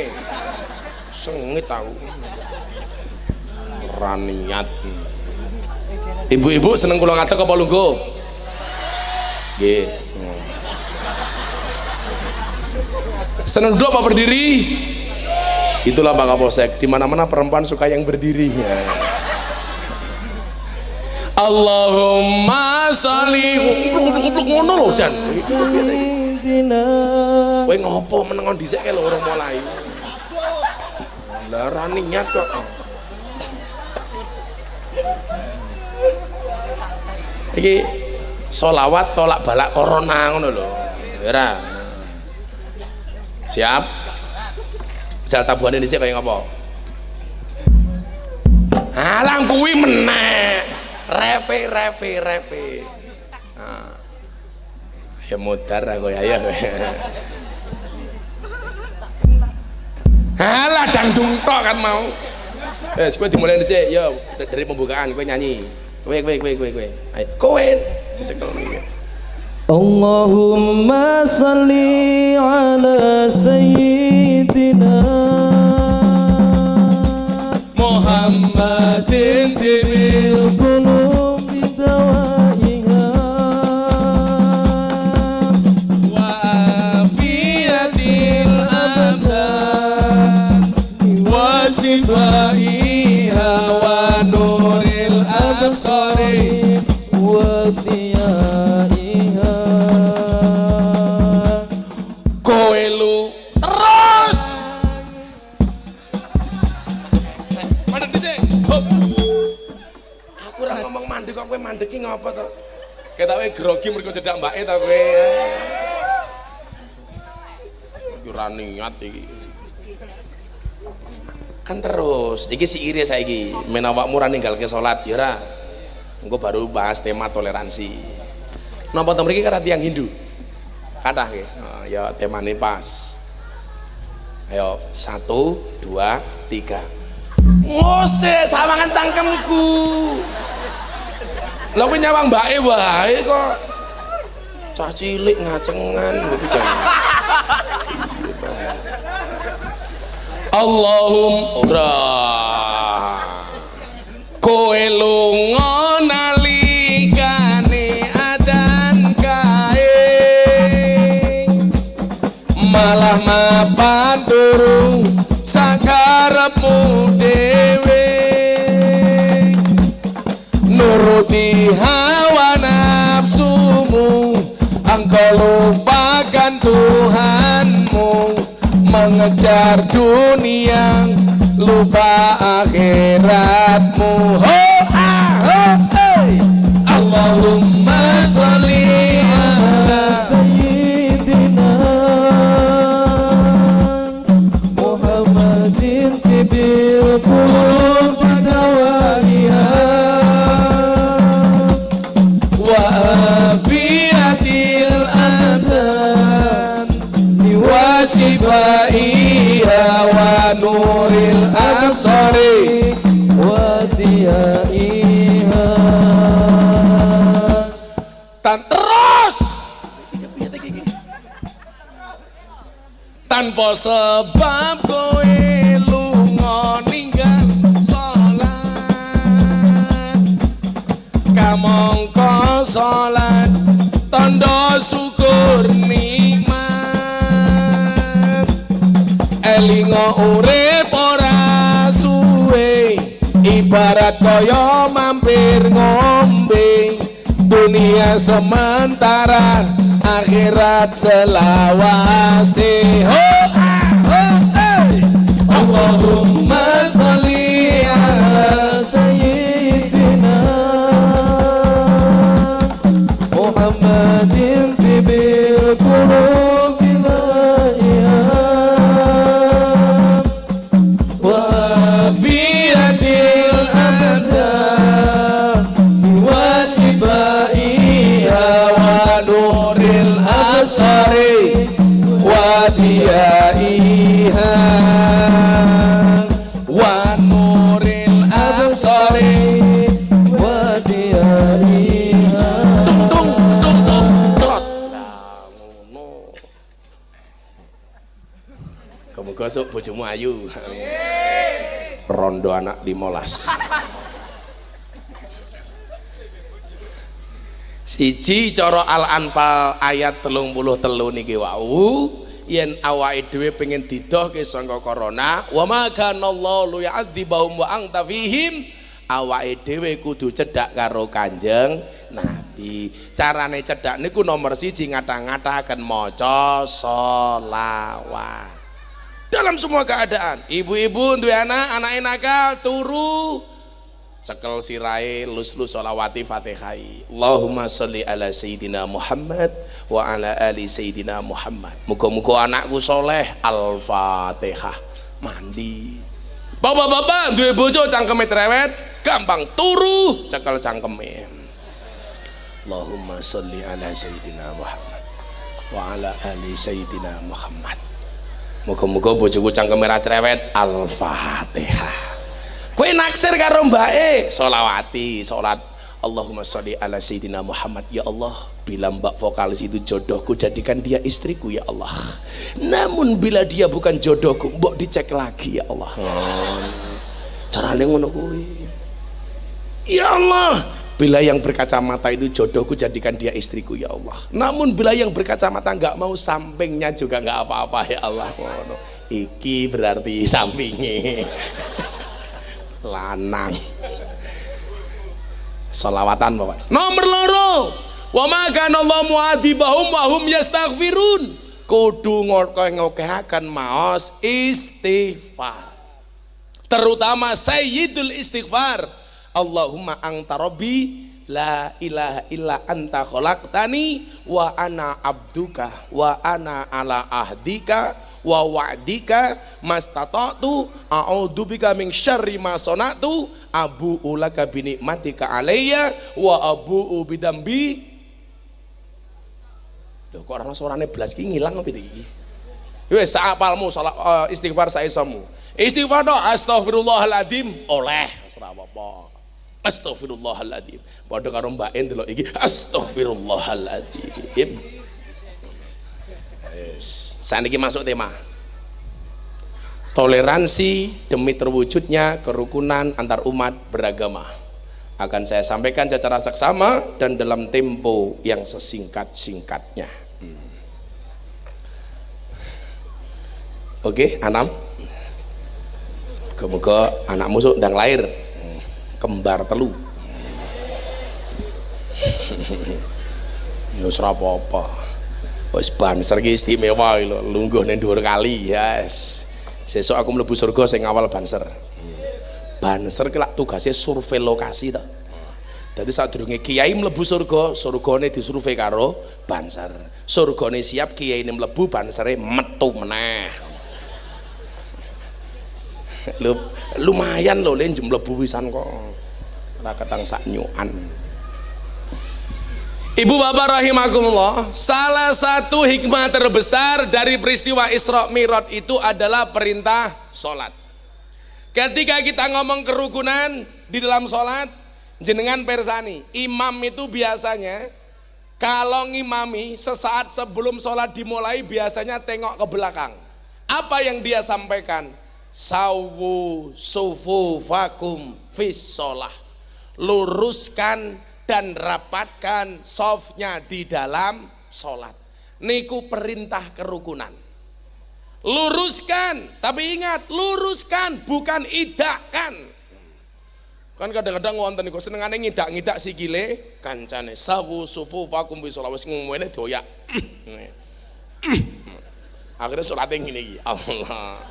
Sengit aku. Ora niat. Ibu-ibu seneng kula ngatek apa lungguh? Nggih. Seneng duduk apa berdiri? Itulah Pak Kapolsek. Di mana-mana perempuan suka yang berdiri. Ya. Allahumma sholli kupluk-kupluk ngono lho Jan. Kowe ngopo menengon dhisik lho orang mulai. Lah ra niat kok. Iki solawat tolak balak corona ngono lho. Ora. Siap? Jal tabuhane dhisik kaya ngopo? Halang kuwi meneh. Reve reve reve. Nah. Ya mudar aku ya ya. Halah dangdung tok kan mau. Eh, kowe dimulai dhisik ya dari pembukaan kowe nyanyi. Kowe kowe kowe kowe kowe. Ayo kowe. Allahumma salli ala sayyidina Muhammadin tibil mandek kok kowe mandek ki ngopo to? Ketawe grogi mergo cedak mbake to kowe iki ora niat iki. Kan terus iki si iri saiki. Men awakmu ora ninggalke salat ya ora. Engko baru bahas tema toleransi. Napa to mriki karo tiang Hindu? Kathah nggih. Oh, ya temane pas. Ayo satu dua tiga. Ngose sawangan cangkemku lha kuwi nyawang mbake wae kok. Cah cilik ngacengan iki jan Allahum ora. Kowe lunga nalikane adan kae. Malah mapan turu sakarepmu dewe Nuruti hawa nafsumu Engkau lupakan Tuhanmu Mengejar dunia Lupa akhiratmu Ho, ah, ho, hey. Allahumma salli ala saiha Tan terus! Tanpa sebab kowe Kamangka salat tanda syukur nikmat. Elinga urip barat koyo mampir ngombe dunia sementara akhirat selawase. Ho ho Allahumma sholli bojomu ayu. Rondo anak limolas. Siji cara al-anfal ayat telung puluh telu niki wau yen awake dhewe pengen didohke sangka corona wa ma kana Allah yu'adzibahum wa anta fihim awake dhewe kudu cedhak karo Kanjeng Nabi. Carane cedhak niku nomor siji ngata-ngataken maca sholawat dalam semua keadaan. Ibu-ibu duwe anak anak nakal turu. Cekel sirai lus-lus sholawati fatihai Allahumma sholli ala sayyidina Muhammad wa ala ali sayyidina Muhammad. Muga-muga anakku soleh. Al-fatihah. Mandi. Bapak-bapak duwe bojo cangkeme cerewet. Gampang turu. Cekel cangkeme. Allahumma sholli ala sayyidina Muhammad wa ala ali sayyidina Muhammad Muga-muga bojoku cangkeme ra cerewet. Al-Fatihah. Kowe naksir karo mbake? Sholawati, salat. Allahumma sholli ala sayyidina Muhammad. Ya Allah bila mbak vokalis itu jodohku jadikan dia istriku ya Allah. Namun bila dia bukan jodohku mbok dicek lagi ya Allah. Carane ngono kuwi. Ya Allah bila yang berkacamata itu jodohku jadikan dia istriku ya Allah namun bila yang berkacamata nggak mau sampingnya juga nggak apa-apa ya Allah ngono iki berarti sampingnya lanang Salawatan Bapak. Nomor loro. Wa ma kana Allah mu'adzibahum wa hum yastaghfirun. Kudu ngokehaken maos istighfar. Terutama sayyidul istighfar. Allahumma anta rabbi la ilaha illa anta khalaqtani wa ana abduka wa ana ala ahdika wa wa'dika mastata'tu a'udzubika min syarri ma sana'tu abu ulaka binikmatika alayya wa abu bidambi Lho kok orang suarane belas ki ngilang apa iki? Wes saapalmu salat uh, istighfar saisamu. Istighfar do astagfirullahaladzim oleh ora apa-apa. Astagfirullahaladzim. Padha karo Mbak En delok iki astagfirullahaladzim. Yes. Saniki masuk tema. Toleransi demi terwujudnya kerukunan antar umat beragama. Akan saya sampaikan secara seksama dan dalam tempo yang sesingkat-singkatnya. Oke, Anam. Semoga anakmu sok ndang lahir. Kembar telu. Ya wis apa-apa. Wis banser ki istimewa iki lho, lungguh ning dhuwur kali. Yes. Sesuk aku mlebu surga sing awal banser. Banser ki lak tugasnya survei lokasi ta. Jadi saat durunge kiai mlebu surga, surgane disurvei karo banser. Surgane siap kiai ini mlebu bansere metu meneh. Lu, lumayan lho le mlebu wisan kok. Ora ketang sak nyuan. Ibu bapak rahimakumullah Salah satu hikmah terbesar dari peristiwa Isra Mi'raj itu adalah perintah sholat. Ketika kita ngomong kerukunan di dalam sholat Jenengan persani Imam itu biasanya Kalau ngimami sesaat sebelum sholat dimulai Biasanya tengok ke belakang. Apa yang dia sampaikan? Sawu sufu vakum fis sholah Luruskan dan rapatkan softnya di dalam sholat. Niku perintah kerukunan. Luruskan, tapi ingat luruskan bukan idakan. Kan kadang-kadang wonten niku senengane ngidak-ngidak sikile kancane sawu sufu fakum bi sholawat wis ngomongene doyak. Akhirnya sholatnya ngene iki. Allah.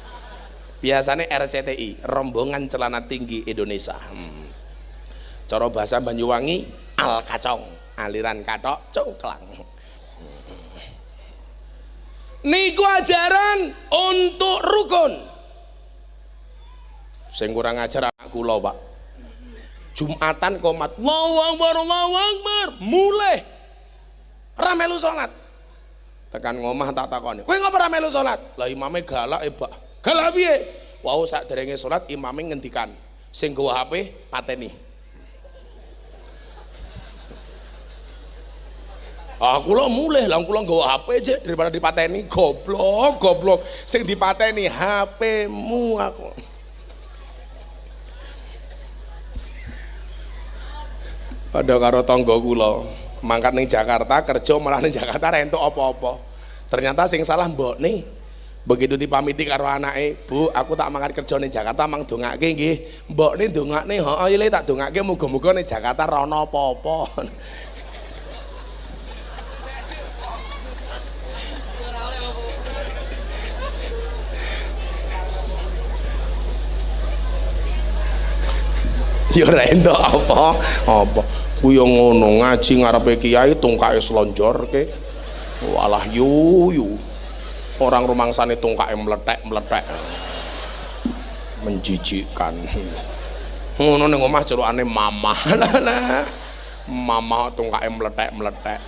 Biasanya RCTI, rombongan celana tinggi Indonesia. Hmm. Cara bahasa Banyuwangi al kacong. Aliran katok congklang niku ajaran untuk rukun. Sing kurang ajar anak kula Pak. Jumatan komat. Allahu Akbar Allahu Akbar. Mulai ramelu salat. Tekan ngomah tak takoni. Kowe ngapa ramelu salat? Lah imame galak e Pak. Galak piye? Wau sak derenge salat imame ngendikan. Sing gawa HP pateni Aku lo mulai lah, aku lo nggawa HP aja daripada dipateni goblok, goblok. Sing dipateni HP-mu aku. Ada karo tonggo kula, mangkat ning Jakarta kerja malah ning Jakarta rentuk apa-apa. Ternyata sing salah nih. Begitu dipamiti karo anake, "Bu, aku tak mangkat kerja ning Jakarta mang dongake nggih." Mbok nih dongakne, "Heeh, ya tak dongake muga-muga ning Jakarta ra ono apa-apa." ya ora entuk apa? Apa? Ku yo ngono ngaji ngarepe kiai tungkake slonjorke walah yu yu orang rumangsane tungkake meletek meletek menjijikkan. Ngono ning omah jerukane mamah. Mamah tungkake meletek meletek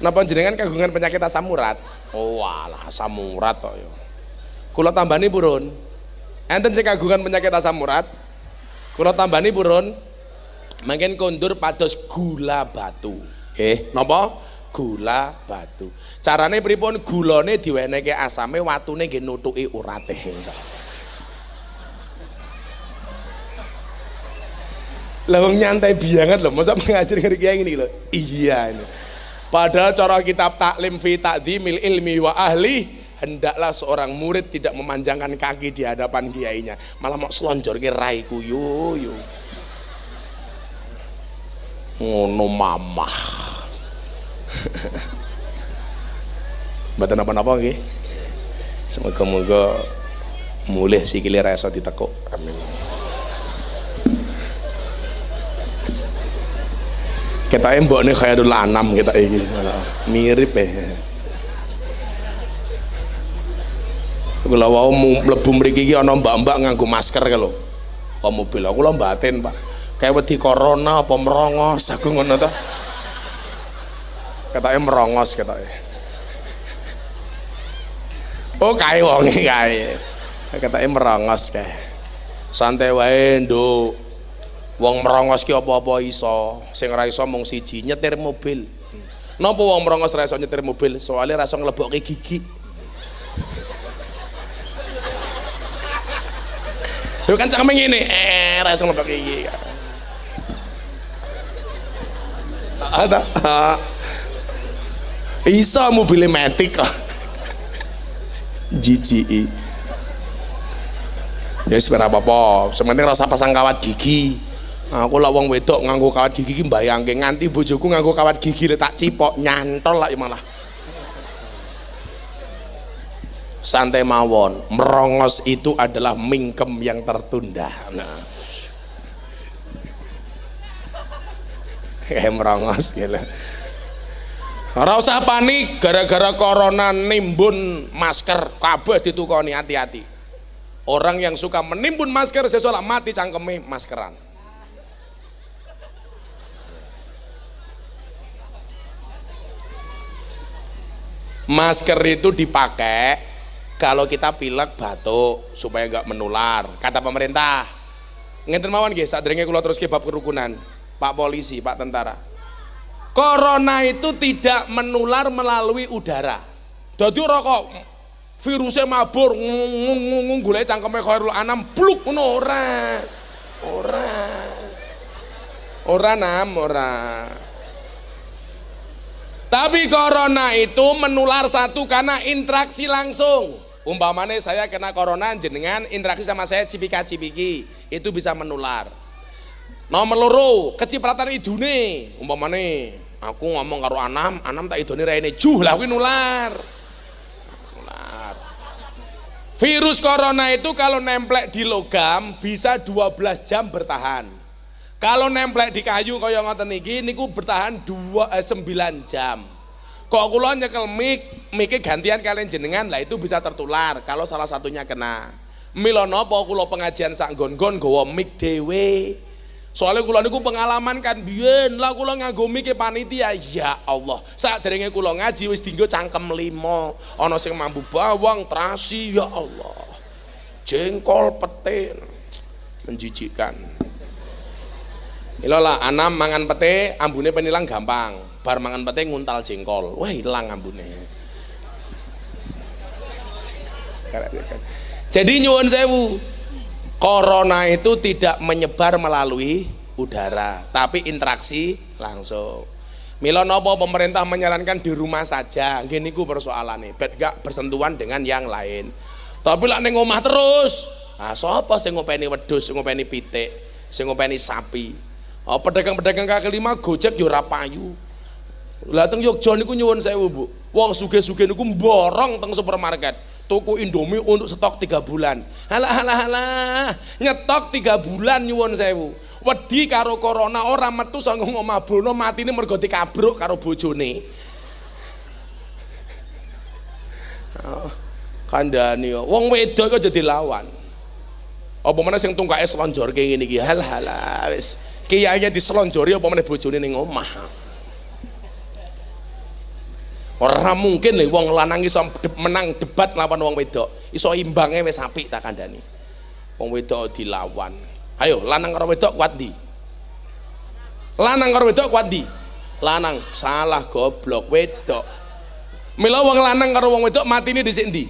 napa jenengan kagungan penyakit asam urat? Oh walah asam urat to yo. Kula tambani purun. Enten sing kagungan penyakit asam urat Kula tambani purun. Mangken kondur pados gula batu. Eh, napa? Gula batu. Carane pripun? Gulane diwenehke asame, watune nggih nutuki urate. Lah wong nyantai banget loh, masa mengajar ngeri kayak gini loh. Iya ini. Padahal cara kitab taklim fi takdimil ilmi wa ahli hendaklah seorang murid tidak memanjangkan kaki di hadapan kiainya malah mau selonjor ke raiku yo yo ngono mamah Mboten apa-apa nggih. Semoga-moga mulih sikile rasa ditekuk. Amin. Kita kayak dulu anam kita ini mirip ya. Kula wau mlebu mriki iki ana mbak-mbak nganggo masker kalau kok mobil aku lho batin, Pak. Kayak wedi corona apa merongos aku ngono to. Ketake merongos ketake. Oh kae wonge kae. Ketake merongos kae. Santai wae, Nduk. Wong merongos ki apa-apa iso. Sing ora iso mung siji nyetir mobil. Napa wong merongos ra iso nyetir mobil? Soale ra iso nglebokke gigi. Yo kan cak ngene, eh ra iso mlebu iki. Ada. Iso mobil metik kok. Jiji. Ya wis ora apa-apa, sementing rasa pasang kawat gigi. Aku lah wong wedok nganggo kawat gigi ki mbayangke nganti bojoku nganggo kawat gigi tak cipok nyantol lah malah. Santai mawon, merongos itu adalah mingkem yang tertunda. Nah. Kayak merongos gitu. Ora usah panik gara-gara corona nimbun masker kabeh ditukoni hati-hati. Orang yang suka menimbun masker sesuatu mati cangkeme maskeran. Masker itu dipakai kalau kita pilek batuk supaya nggak menular. Kata pemerintah. Ngenten mawon nggih, sadurunge kula terus bab kerukunan. Pak polisi, Pak tentara. Corona itu tidak menular melalui udara. Jadi rokok virusnya mabur ngung golek cangkeme khairul anam bluk ngono ora. Ora. Ora nam ora. Tapi corona itu menular satu karena interaksi langsung. Umpamanya saya kena corona jenengan interaksi sama saya cipika-cipiki, itu bisa menular. Nomor loro, kecipratan idune. Umpamane aku ngomong karo Anam, Anam tak idone raine juh lah nular. Nular. Virus corona itu kalau nemplek di logam bisa 12 jam bertahan. Kalau nemplek di kayu kaya ngoten iki niku bertahan 2 eh, 9 jam. Kok kula nyekel mik, mike gantian kalian jenengan lah itu bisa tertular kalau salah satunya kena. Mila napa kula pengajian sak nggon-nggon gawa mik dhewe. Soalnya kula niku pengalaman kan biyen lah kula nganggo mike panitia ya Allah. Saderenge kula ngaji wis dienggo cangkem limo. Ana sing mambu bawang, terasi ya Allah. Jengkol, pete. Menjijikkan. Ilola anam mangan pete, ambune penilang gampang. Bar mangan pete nguntal jengkol. Wah, hilang ambune. Jadi nyuwun sewu. Corona itu tidak menyebar melalui udara, tapi interaksi langsung. Mila nopo pemerintah menyarankan di rumah saja, gini ku persoalannya, bet gak bersentuhan dengan yang lain. Tapi lah neng omah terus, nah siapa sing ngopeni wedus, sing ngopeni pitik, sing ngopeni sapi. Oh, pedagang-pedagang kaki lima gojek yo ora payu. Lah teng Yogyakarta niku nyuwun sewu, Bu. Wong sugih-sugih niku mborong teng supermarket toko Indomie untuk stok tiga bulan. Halah halah halah, nyetok tiga bulan nyuwun sewu. Wedi karo corona orang metu sanggo ngomabono mati ini mergo dikabruk karo bojone. Oh, kandhani wong wedok kok jadi lawan. Apa mana sing tungkake selonjor kayak iki hal halah wis kiainya diselonjori apa mana bojone ning omah. Ora mungkin lho wong lanang iso menang debat lawan wong wedok. Iso imbange wis apik tak kandhani. Wong wedok dilawan. Ayo lanang karo wedok kuat di. Lanang karo wedok kuat di. Lanang salah goblok wedok. Mila wong lanang karo wong wedok matine dhisik ndi?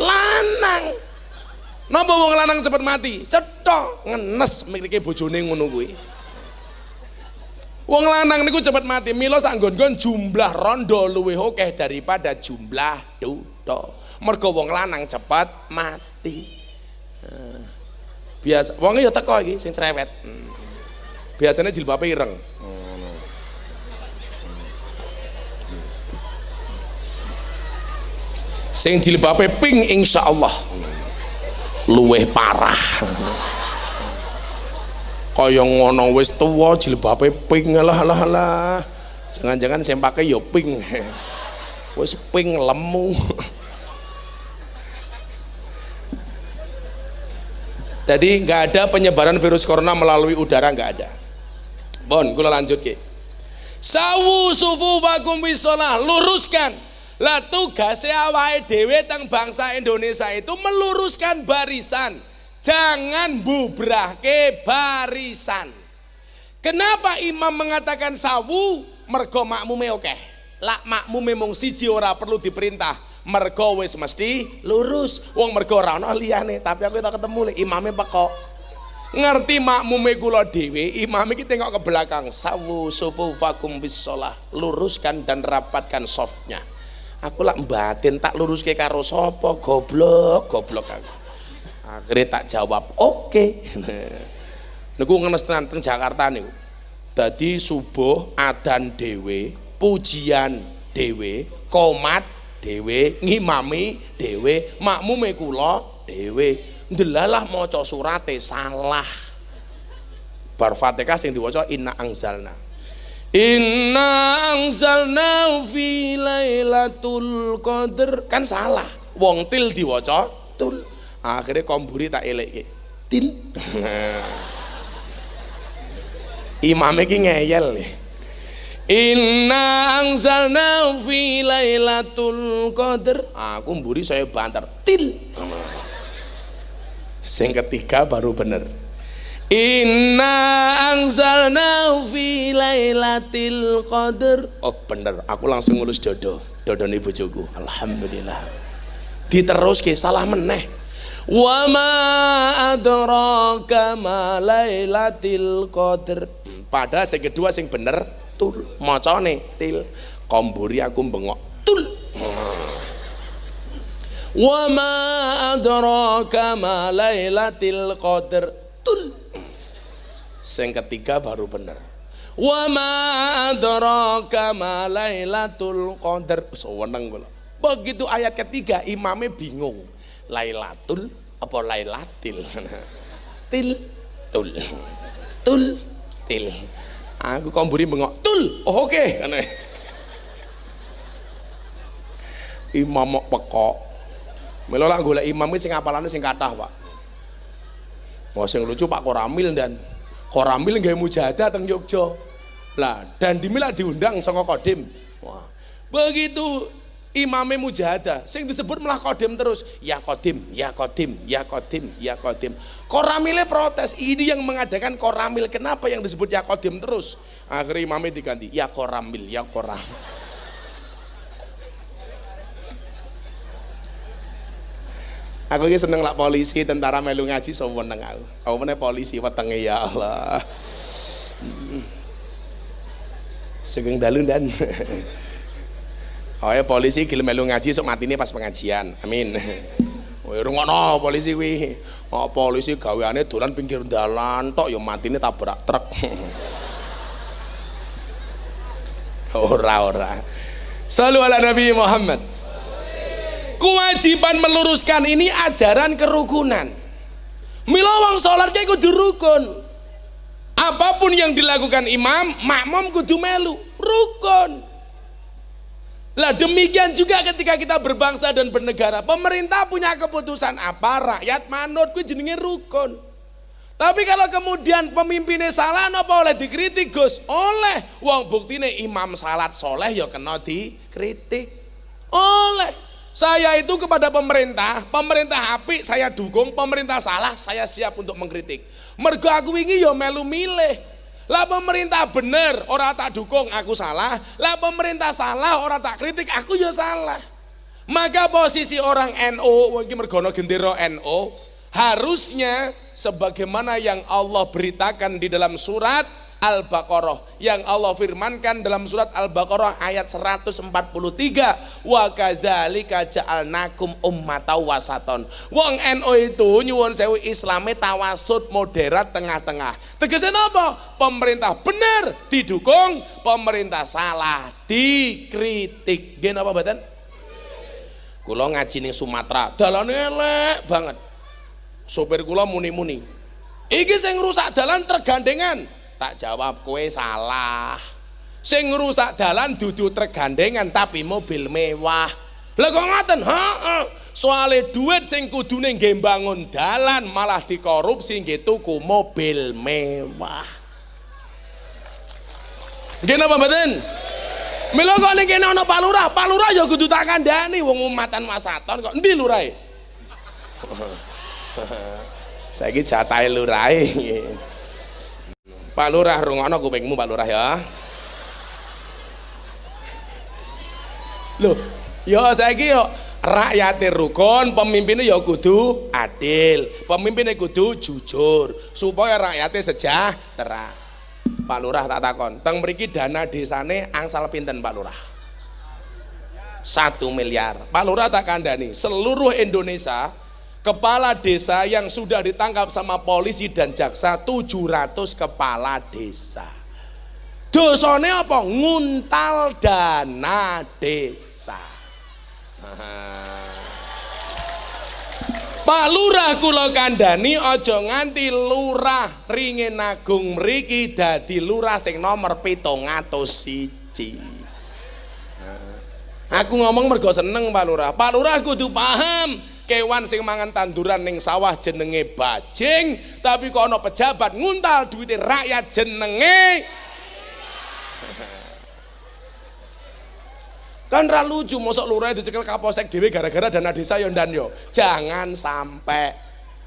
Lanang. Napa wong lanang cepet mati? Cetok ngenes mikirke bojone ngono kuwi. Wong lanang niku cepet mati. Mila sak nggon jumlah rondo luwih akeh daripada jumlah duda. Mergo wong lanang cepet mati. Nah, biasa wong ya teko iki sing cerewet. Hmm. Biasanya jilbabe ireng. Sing jilbabe pink insyaallah luwih parah. kaya ngono wis tuwa jilbabe pink lah lah lah. Jangan-jangan pakai ya pink wis pink lemu. Jadi nggak ada penyebaran virus corona melalui udara nggak ada. Bon kula lanjut ke sawu sufu wakum wisolah luruskan lah tugasnya awake dewe teng bangsa Indonesia itu meluruskan barisan Jangan bubrahke barisan. Kenapa imam mengatakan sawu? Mergo makmume oke. Lak makmume mung siji ora perlu diperintah. Mergo wis mesti lurus. Wong mergo ora ana liyane, tapi aku tak ketemu le imame pekok. Ngerti makmume kula dhewe, imam iki tengok ke belakang. Sawu sufufakum bis shalah. Luruskan dan rapatkan softnya. Aku lak batin tak luruske karo sapa goblok, goblok aku. Akhirnya tak jawab, oke. Niku ngenes tenan teng Jakarta niku. Dadi subuh adan dhewe, pujian dhewe, komat dhewe, ngimami dhewe, makmume kula dhewe. Ndelalah maca surate salah. Bar Fatihah sing diwaca inna angzalna. Inna angzalna fi lailatul qadr kan salah. Wong til diwaca tul. Akhirnya komburi tak elekke. Til. Imam iki ngeyel nih. Inna angzalna fi lailatul qadr. Aku mburi saya banter. Til. Sing ketiga baru bener. Inna angzalna fi lailatul qadr. Oh bener, aku langsung ngurus dodo. Dodo nih bojoku. Alhamdulillah. Diterus ke salah meneh. Wa ma adraka ma lailatul qadr. Hmm, Padahal sing kedua sing bener tul. Macane til. Komburi aku bengok tul. Wa ma adraka ma lailatul qadr. Tul. Sing ketiga baru bener. Wa ma adraka ma lailatul qadar. Seweneng kula. Begitu ayat ketiga imamnya bingung. Lailatul apa lailatil? Til tul. Tul til. Aku komburi bengok tul. Oh, oke. Okay. Imam mok pekok. Melo lah golek imam sing apalane sing kathah, Pak. Wah sing lucu Pak Koramil dan Koramil nggak mujahadah teng Yogyo. Lah dan dimilak diundang sama Kodim. Wah. Begitu imame mujahadah, sing disebut malah Kodim terus. Ya Kodim, ya Kodim, ya Kodim, ya Kodim. Koramilnya protes, ini yang mengadakan Koramil. Kenapa yang disebut ya Kodim terus? Akhirnya imamnya diganti, ya Koramil, ya Koram. Aku ini seneng lah polisi, tentara melu ngaji so seneng aku. Aku mana polisi wetenge ya Allah. Hmm. Sugeng dalu dan. Oh ya polisi gelem melu ngaji sok matine pas pengajian. Amin. Ya rungokno polisi kuwi. Oh polisi gaweane dolan pinggir dalan tok ya matine tabrak truk. ora ora. Sallu ala Nabi Muhammad kewajiban meluruskan ini ajaran kerukunan. Mila wong salat kudu rukun apa pun yang dilakukan imam makmum kudu melu. Rukun. Lah demikian juga ketika kita berbangsa dan bernegara pemerintah punya keputusan apa rakyat manut kuwi jenenge rukun. Tapi kalau kemudian pemimpinnya salah apa oleh dikritik Gus? Oleh. Wong buktine imam salat soleh ya kena dikritik. Oleh saya itu kepada pemerintah, pemerintah api saya dukung, pemerintah salah saya siap untuk mengkritik. Mergo aku ini ya melu milih. Lah pemerintah bener, orang tak dukung aku salah. Lah pemerintah salah, orang tak kritik aku ya salah. Maka posisi orang NO, mungkin mergono gendera NO, harusnya sebagaimana yang Allah beritakan di dalam surat Al-Baqarah yang Allah firmankan dalam surat Al-Baqarah ayat 143 wa kadzalika ja'alnakum ummatan wasaton wong NU itu nyuwun sewu islame tawasud moderat tengah-tengah. Tegese napa? Pemerintah benar didukung pemerintah salah dikritik. Nggih napa mboten? Kula ngaji ning Sumatera dalane elek banget. Sopir kula muni-muni. Iki sing rusak dalan tergandengan tak jawab kue salah. Sing rusak dalan dudu tergandengan tapi mobil mewah. Lah kok ngoten? Heeh soale duit sing kudune nggih bangun dalan malah dikorupsi nggih tuku mobil mewah. Nggih napa mboten? Mila kok ning kene ana Pak Lurah, ya kudu tak kandhani wong umatan Masaton kok. Endi lurahe? Saiki jatahe lurahe. Pak Lurah rungono kupingmu Pak Lurah ya. Loh, yo saiki yo rakyat rukun, pemimpinnya ya kudu adil, pemimpinnya kudu jujur supaya rakyatnya sejahtera. Pak Lurah tak takon, teng mriki dana desane angsal pinten Pak Lurah? Satu miliar. Pak Lurah tak kandani, seluruh Indonesia kepala desa yang sudah ditangkap sama polisi dan jaksa 700 kepala desa. Dosane apa? Nguntal dana desa. Pak Lurah kula kandhani aja nganti lurah ringin agung mriki dadi lurah sing nomor 701. Aku ngomong mergo seneng Pak Lurah. Pak Lurah kudu paham kewan sing mangan tanduran ning sawah jenenge bajing, tapi kok ana pejabat nguntal duwite rakyat jenenge Kan ra lucu mosok lurah dicekel kapolsek dhewe gara-gara dana desa yo ndan yo. Jangan sampai.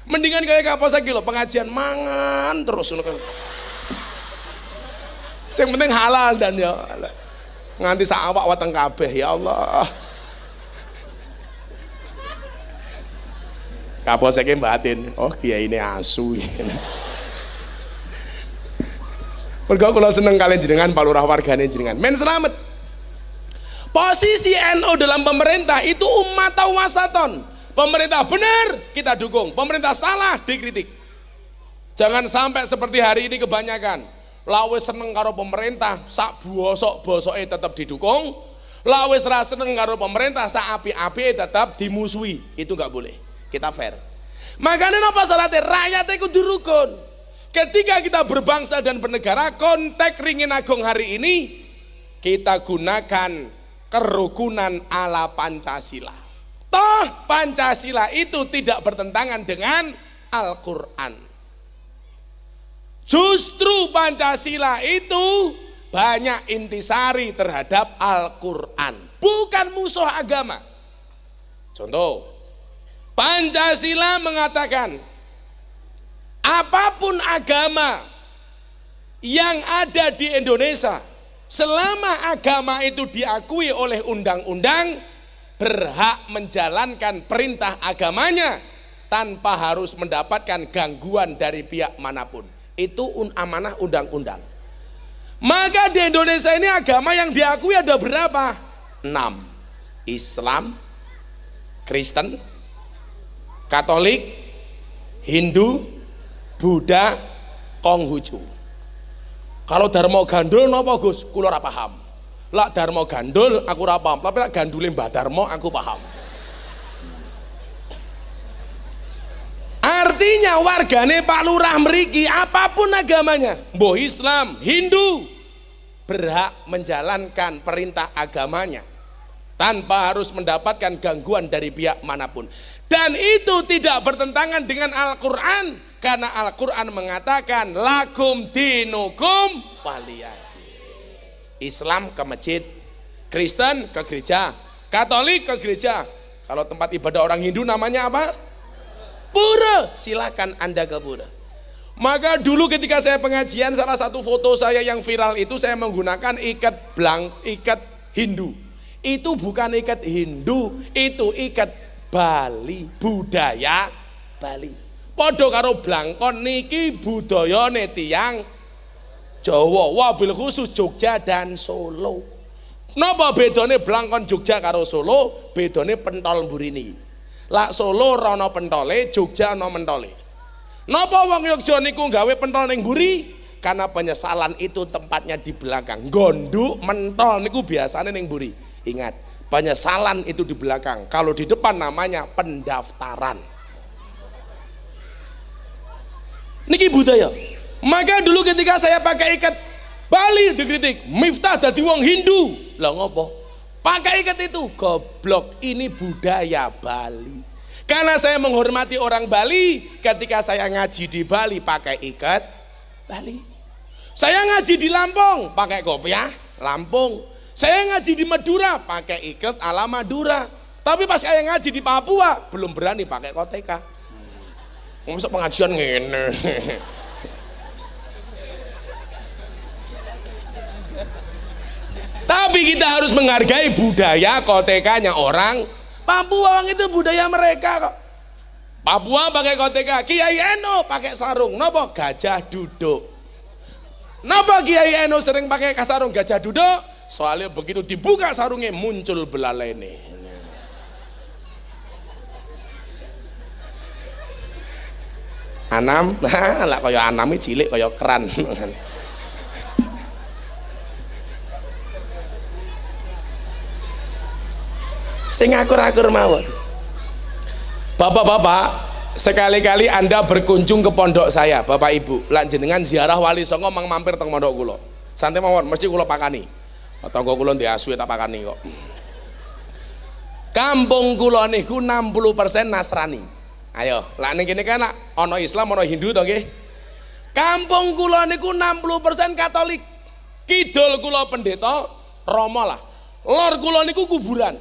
Mendingan kayak kapolsek lho pengajian mangan terus ngono kan. Sing penting halal dan yo. Nganti sak awak weteng kabeh ya Allah. Kapolseknya batin, oh kiai ini asu. Mergo kula seneng kalian jenengan Pak Lurah wargane jenengan. Men selamat. Posisi NU dalam pemerintah itu umat wasaton. Pemerintah benar kita dukung, pemerintah salah dikritik. Jangan sampai seperti hari ini kebanyakan. Lawe seneng karo pemerintah, sak bosok bosoke tetap didukung. Lawe serah seneng karo pemerintah, sak api-api tetap dimusuhi. Itu nggak boleh. Kita fair. Makanya apa syaratnya? Rakyat itu dirukun. Ketika kita berbangsa dan bernegara, konteks ringin agung hari ini, kita gunakan kerukunan ala Pancasila. Toh Pancasila itu tidak bertentangan dengan Al-Quran. Justru Pancasila itu banyak intisari terhadap Al-Quran. Bukan musuh agama. Contoh, Pancasila mengatakan apa pun agama yang ada di Indonesia Selama agama itu diakui oleh undang-undang, berhak menjalankan perintah agamanya tanpa harus mendapatkan gangguan dari pihak mana pun. Itu un amanah undang-undang. Maka di Indonesia ini agama yang diakui ada berapa? Enam. Islam, Kristen, Katolik, Hindu, Buddha, Konghucu. Kalau Darmo gandul napa Gus? Kula ora paham. Lah Darmo gandul aku ora paham, tapi lak gandule Mbah Darmo aku paham. Artinya wargane Pak Lurah meriki apa pun agamanya, boh Islam, Hindu, berhak menjalankan perintah agamanya tanpa harus mendapatkan gangguan dari pihak mana pun. Dan itu tidak bertentangan dengan Al-Quran karena Al-Quran mengatakan lakum dinukum waliyadi. Islam ke masjid, Kristen ke gereja, Katolik ke gereja. Kalau tempat ibadah orang Hindu namanya apa? Pura. Silakan Anda ke pura. Maka dulu ketika saya pengajian salah satu foto saya yang viral itu saya menggunakan ikat blank, ikat Hindu. Itu bukan ikat Hindu, itu ikat Bali, budaya Bali. Padha karo blangkon niki budayane tiyang Jawa, wabil khusus Jogja dan Solo. Napa bedane blangkon Jogja karo Solo? Bedane pentol mburine. Lak Solo ana pentole, Jogja ana mentole. Napa wong Yogya niku gawe pentol ning mburi? Karena penyesalan itu tempatnya di belakang. Gonduk mentol niku biasanya ning mburi. Ingat, penyesalan itu di belakang. Kalau di depan namanya pendaftaran. Niki budaya. Maka dulu ketika saya pakai ikat Bali dikritik, Miftah dadi wong Hindu. Lah ngopo? Pakai ikat itu goblok, ini budaya Bali. Karena saya menghormati orang Bali, ketika saya ngaji di Bali pakai ikat Bali. Saya ngaji di Lampung pakai kopiah Lampung. Saya ngaji di Madura pakai ikat ala Madura. Tapi pas saya ngaji di Papua belum berani pakai koteka. Masa pengajian ngene. Tapi kita harus menghargai budaya kotekanya orang Papua orang itu budaya mereka kok. Papua pakai koteka, Kiai Eno pakai sarung, nopo gajah duduk. Nopo Kiai Eno sering pakai sarung gajah duduk? Soalnya begitu dibuka sarungnya muncul belalai ini. Anam, lah kaya anam cilik kaya keran. Sing akur-akur mawon. Bapak-bapak, sekali-kali Anda berkunjung ke pondok saya, Bapak Ibu. Lan jenengan ziarah Wali Songo mang mampir teng pondok kula. Santai mawon, mesti kula pakani. Tangga kula diasuh tak pakani kok. Kampung kula niku 60% Nasrani. Ayo, lah ning kene kan ana Islam, ana Hindu to nggih. Kampung kula niku 60% Katolik. Kidul kula pendeta Rama lah. Lor kula niku kuburan.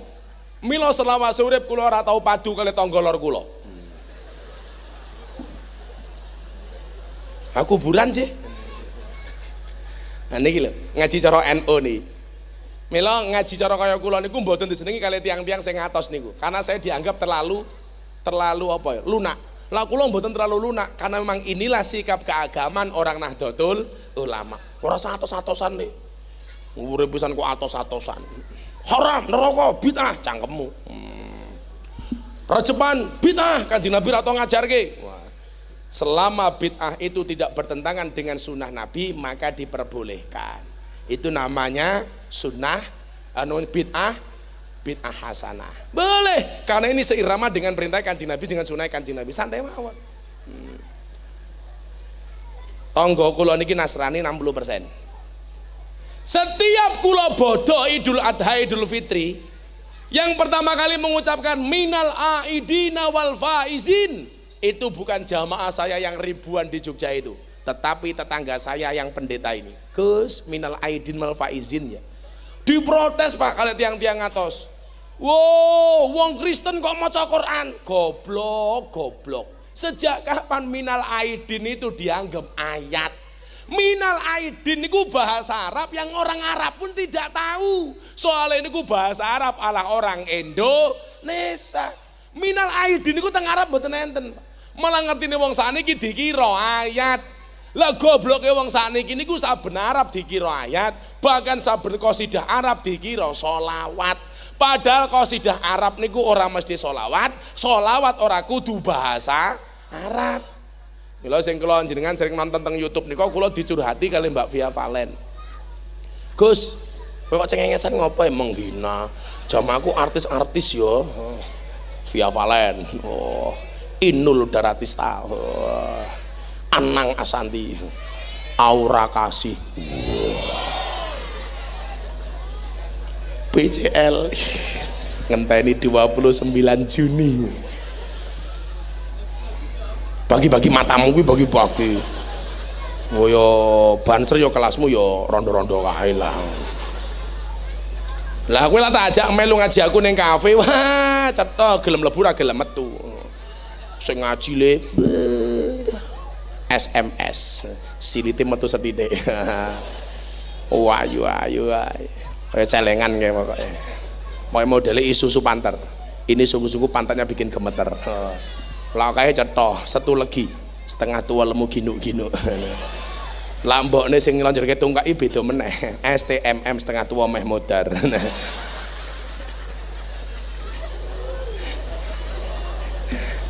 Mila selawase urip kula ora padu kali tangga lor kula. Aku kuburan sih. Nah niki lho, ngaji cara NU nih. Mila ngaji cara kaya kula niku mboten disenengi kali tiang-tiang sing ngatos niku. Karena saya dianggap terlalu terlalu apa ya? Lunak. Lah kula mboten terlalu lunak karena memang inilah sikap keagamaan orang Nahdlatul Ulama. Ora satos-satosan nih. Urip pisan kok atos-atosan. Haram, neraka, bid'ah, cangkemmu. Hmm. Rejepan, bid'ah, kanjeng Nabi atau ngajarke. Selama bid'ah itu tidak bertentangan dengan sunnah Nabi, maka diperbolehkan. Itu namanya sunnah, anu bid'ah, bid'ah hasanah. Boleh, karena ini seirama dengan perintah kanjeng Nabi dengan sunnah kanjeng Nabi. Santai mawon. Hmm. Tonggo kula niki Nasrani 60%. Setiap kula bodoh Idul Adha Idul Fitri yang pertama kali mengucapkan minal aidina wal faizin itu bukan jamaah saya yang ribuan di Jogja itu tetapi tetangga saya yang pendeta ini Gus minal aidin wal faizin ya diprotes pak kalian tiang-tiang atas wow wong Kristen kok mau Quran goblok goblok sejak kapan minal aidin itu dianggap ayat Minal aidin niku bahasa Arab yang orang Arab pun tidak tahu. Soalnya niku bahasa Arab ala orang Indonesia. Minal aidin niku teng Arab mboten enten. Malah ngertine wong sakniki dikira ayat. Lah gobloke wong sakniki niku saben Arab dikira ayat, bahkan saben qasidah Arab dikira solawat. Padahal qasidah Arab niku ora mesti solawat, solawat ora kudu bahasa Arab. Mila sing kula jenengan sering nonton teng YouTube niku kula dicurhati kali Mbak Via Valen. Gus, kok cengengesan ngopo ya menghina? Jam aku artis-artis yo. Via Valen. Oh, Inul Daratista. Oh. Anang Asanti. Aura Kasih. PCL ngenteni 29 Juni. Bagi-bagi matamu kuwi bagi-bagi. Oh yo banser yo kelasmu yo rondo-rondo kae lah. Lah kowe lah tak ajak melu ngaji aku ning kafe. Wah cetha gelem mlebu ra gelem metu. Sing ngaji le SMS silite metu sethithik wayu ayu ae kaya celengan kayak pokoknya. Pokoknya modelnya isusu panter. Ini sungguh-sungguh pantatnya bikin gemeter. Lakahe cetha, satu legi, setengah tua lemu ginuk-ginuk. Lambokne sing nglonjorke tungkai beda meneh. STMM setengah tua meh modar.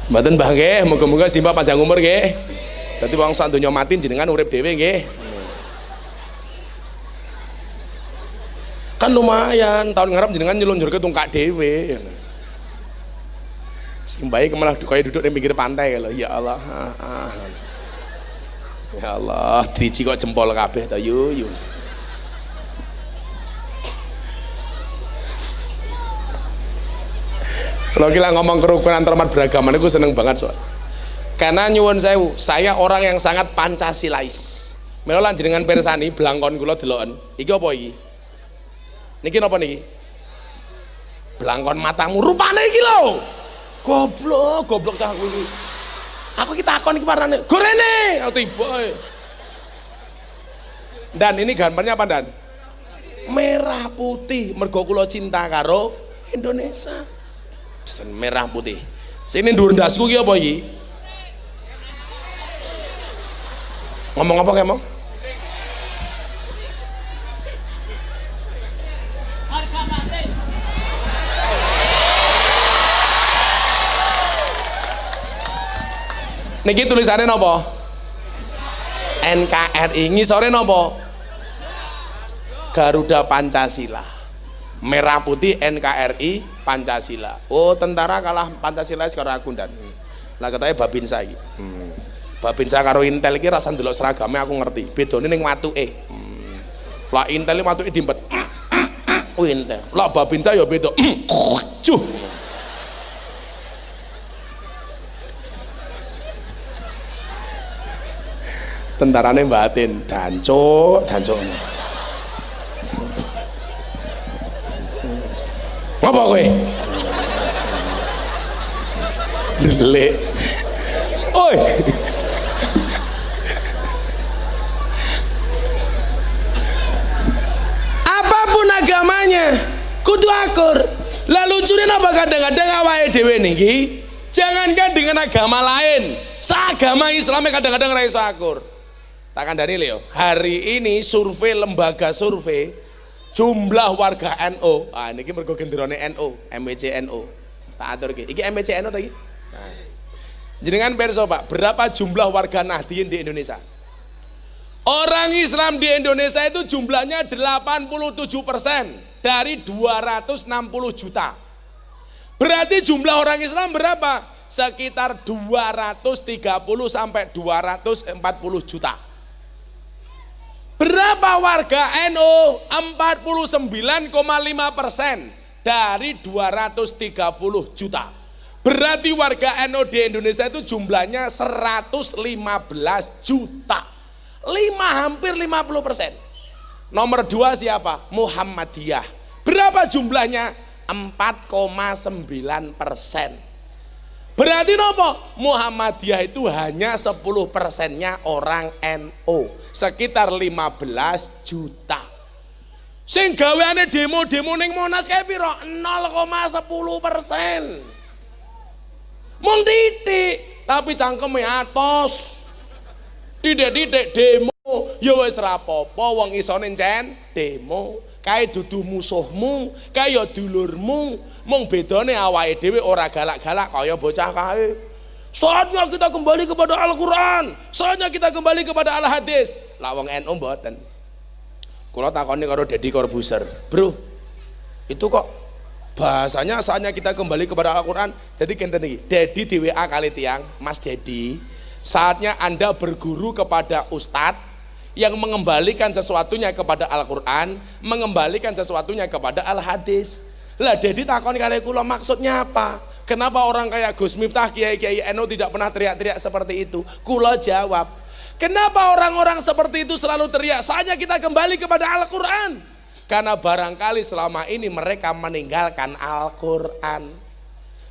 Mboten Mbah nggih, muga-muga panjang umur nggih. Dadi wong sak donya mati jenengan urip dhewe nggih. Kan lumayan, tahun ngarep jenengan nyelunjurke tungkak dhewe. Sing baik malah kaya duduk di pinggir pantai kalau ya Allah. Ah, ah. Ya Allah, driji kok jempol kabeh ta yu yu. Kalau kita ngomong kerukunan antar beragama itu seneng banget soal. Karena nyuwun sewu, saya orang yang sangat pancasilais. Melo dengan persani belangkon kula deloken. Iki apa iki? Niki napa niki? Belangkon matamu rupane iki lho. Goblok, goblok cah aku iki. Aku iki takon iki. Gorene, aku tiba. Dan ini gambarnya apa Dan? Merah putih, mergo cinta karo Indonesia. Merah putih. Sini dhuwur ndasku iki apa? Ngomong apa mau? Niki tulisannya nopo? NKRI ngisore nopo? Garuda Pancasila. Merah putih NKRI Pancasila. Oh, tentara kalah Pancasila sekarang aku dan. Lah katanya Babinsa iki. Hmm. Babinsa karo Intel iki rasa ndelok seragame aku ngerti. Bedone ning watuke. Hmm. Lah Intel watuke dimpet. Oh Intel. Lah Babinsa ya beda. Cuh. tentarane batin dancuk dancuk ngapa kowe lek oi apa pun agamanya kudu akur lalu lucunya apa kadang-kadang awake dhewe niki jangankan dengan agama lain seagama Islamnya kadang-kadang ra iso akur Takkan dari Leo. Hari ini survei lembaga survei jumlah warga NO. Ah ini mergo genderone NO, MWC NO. Tak atur iki. Iki MWC NO tadi. Nah. Jenengan perso Pak, berapa jumlah warga Nahdien di Indonesia? Orang Islam di Indonesia itu jumlahnya 87 persen dari 260 juta. Berarti jumlah orang Islam berapa? Sekitar 230 sampai 240 juta. Berapa warga NU? 49,5 persen dari 230 juta. Berarti warga NU di Indonesia itu jumlahnya 115 juta. 5 hampir 50 persen. Nomor dua siapa? Muhammadiyah. Berapa jumlahnya? 4,9 persen. Berarti nopo? Muhammadiyah itu hanya 10 persennya orang NO. Sekitar 15 juta. Sing gaweane demo-demo ning Monas kae piro? 0,10 persen. Mung titik, tapi cangkeme atos. Titik-titik demo, ya wis rapopo wong isone encen demo. Kae dudu musuhmu, kae ya dulurmu, mung bedane awake dhewe ora galak-galak kaya bocah kae. Saatnya kita kembali kepada Al-Quran. Saatnya kita kembali kepada Al-Hadis. Lah wong NU mboten. Kula takoni karo Deddy Corbuzier, "Bro, itu kok bahasanya saatnya kita kembali kepada Al-Quran." Jadi kenten iki, Dedi di WA kali tiang, Mas Dedi, saatnya Anda berguru kepada ustadz yang mengembalikan sesuatunya kepada Al-Quran, mengembalikan sesuatunya kepada Al-Hadis. Lah jadi takon kali kula maksudnya apa? Kenapa orang kayak Gus Miftah Kiai Kiai Eno tidak pernah teriak-teriak seperti itu? Kula jawab, kenapa orang-orang seperti itu selalu teriak? Saatnya kita kembali kepada Al-Quran. Karena barangkali selama ini mereka meninggalkan Al-Quran.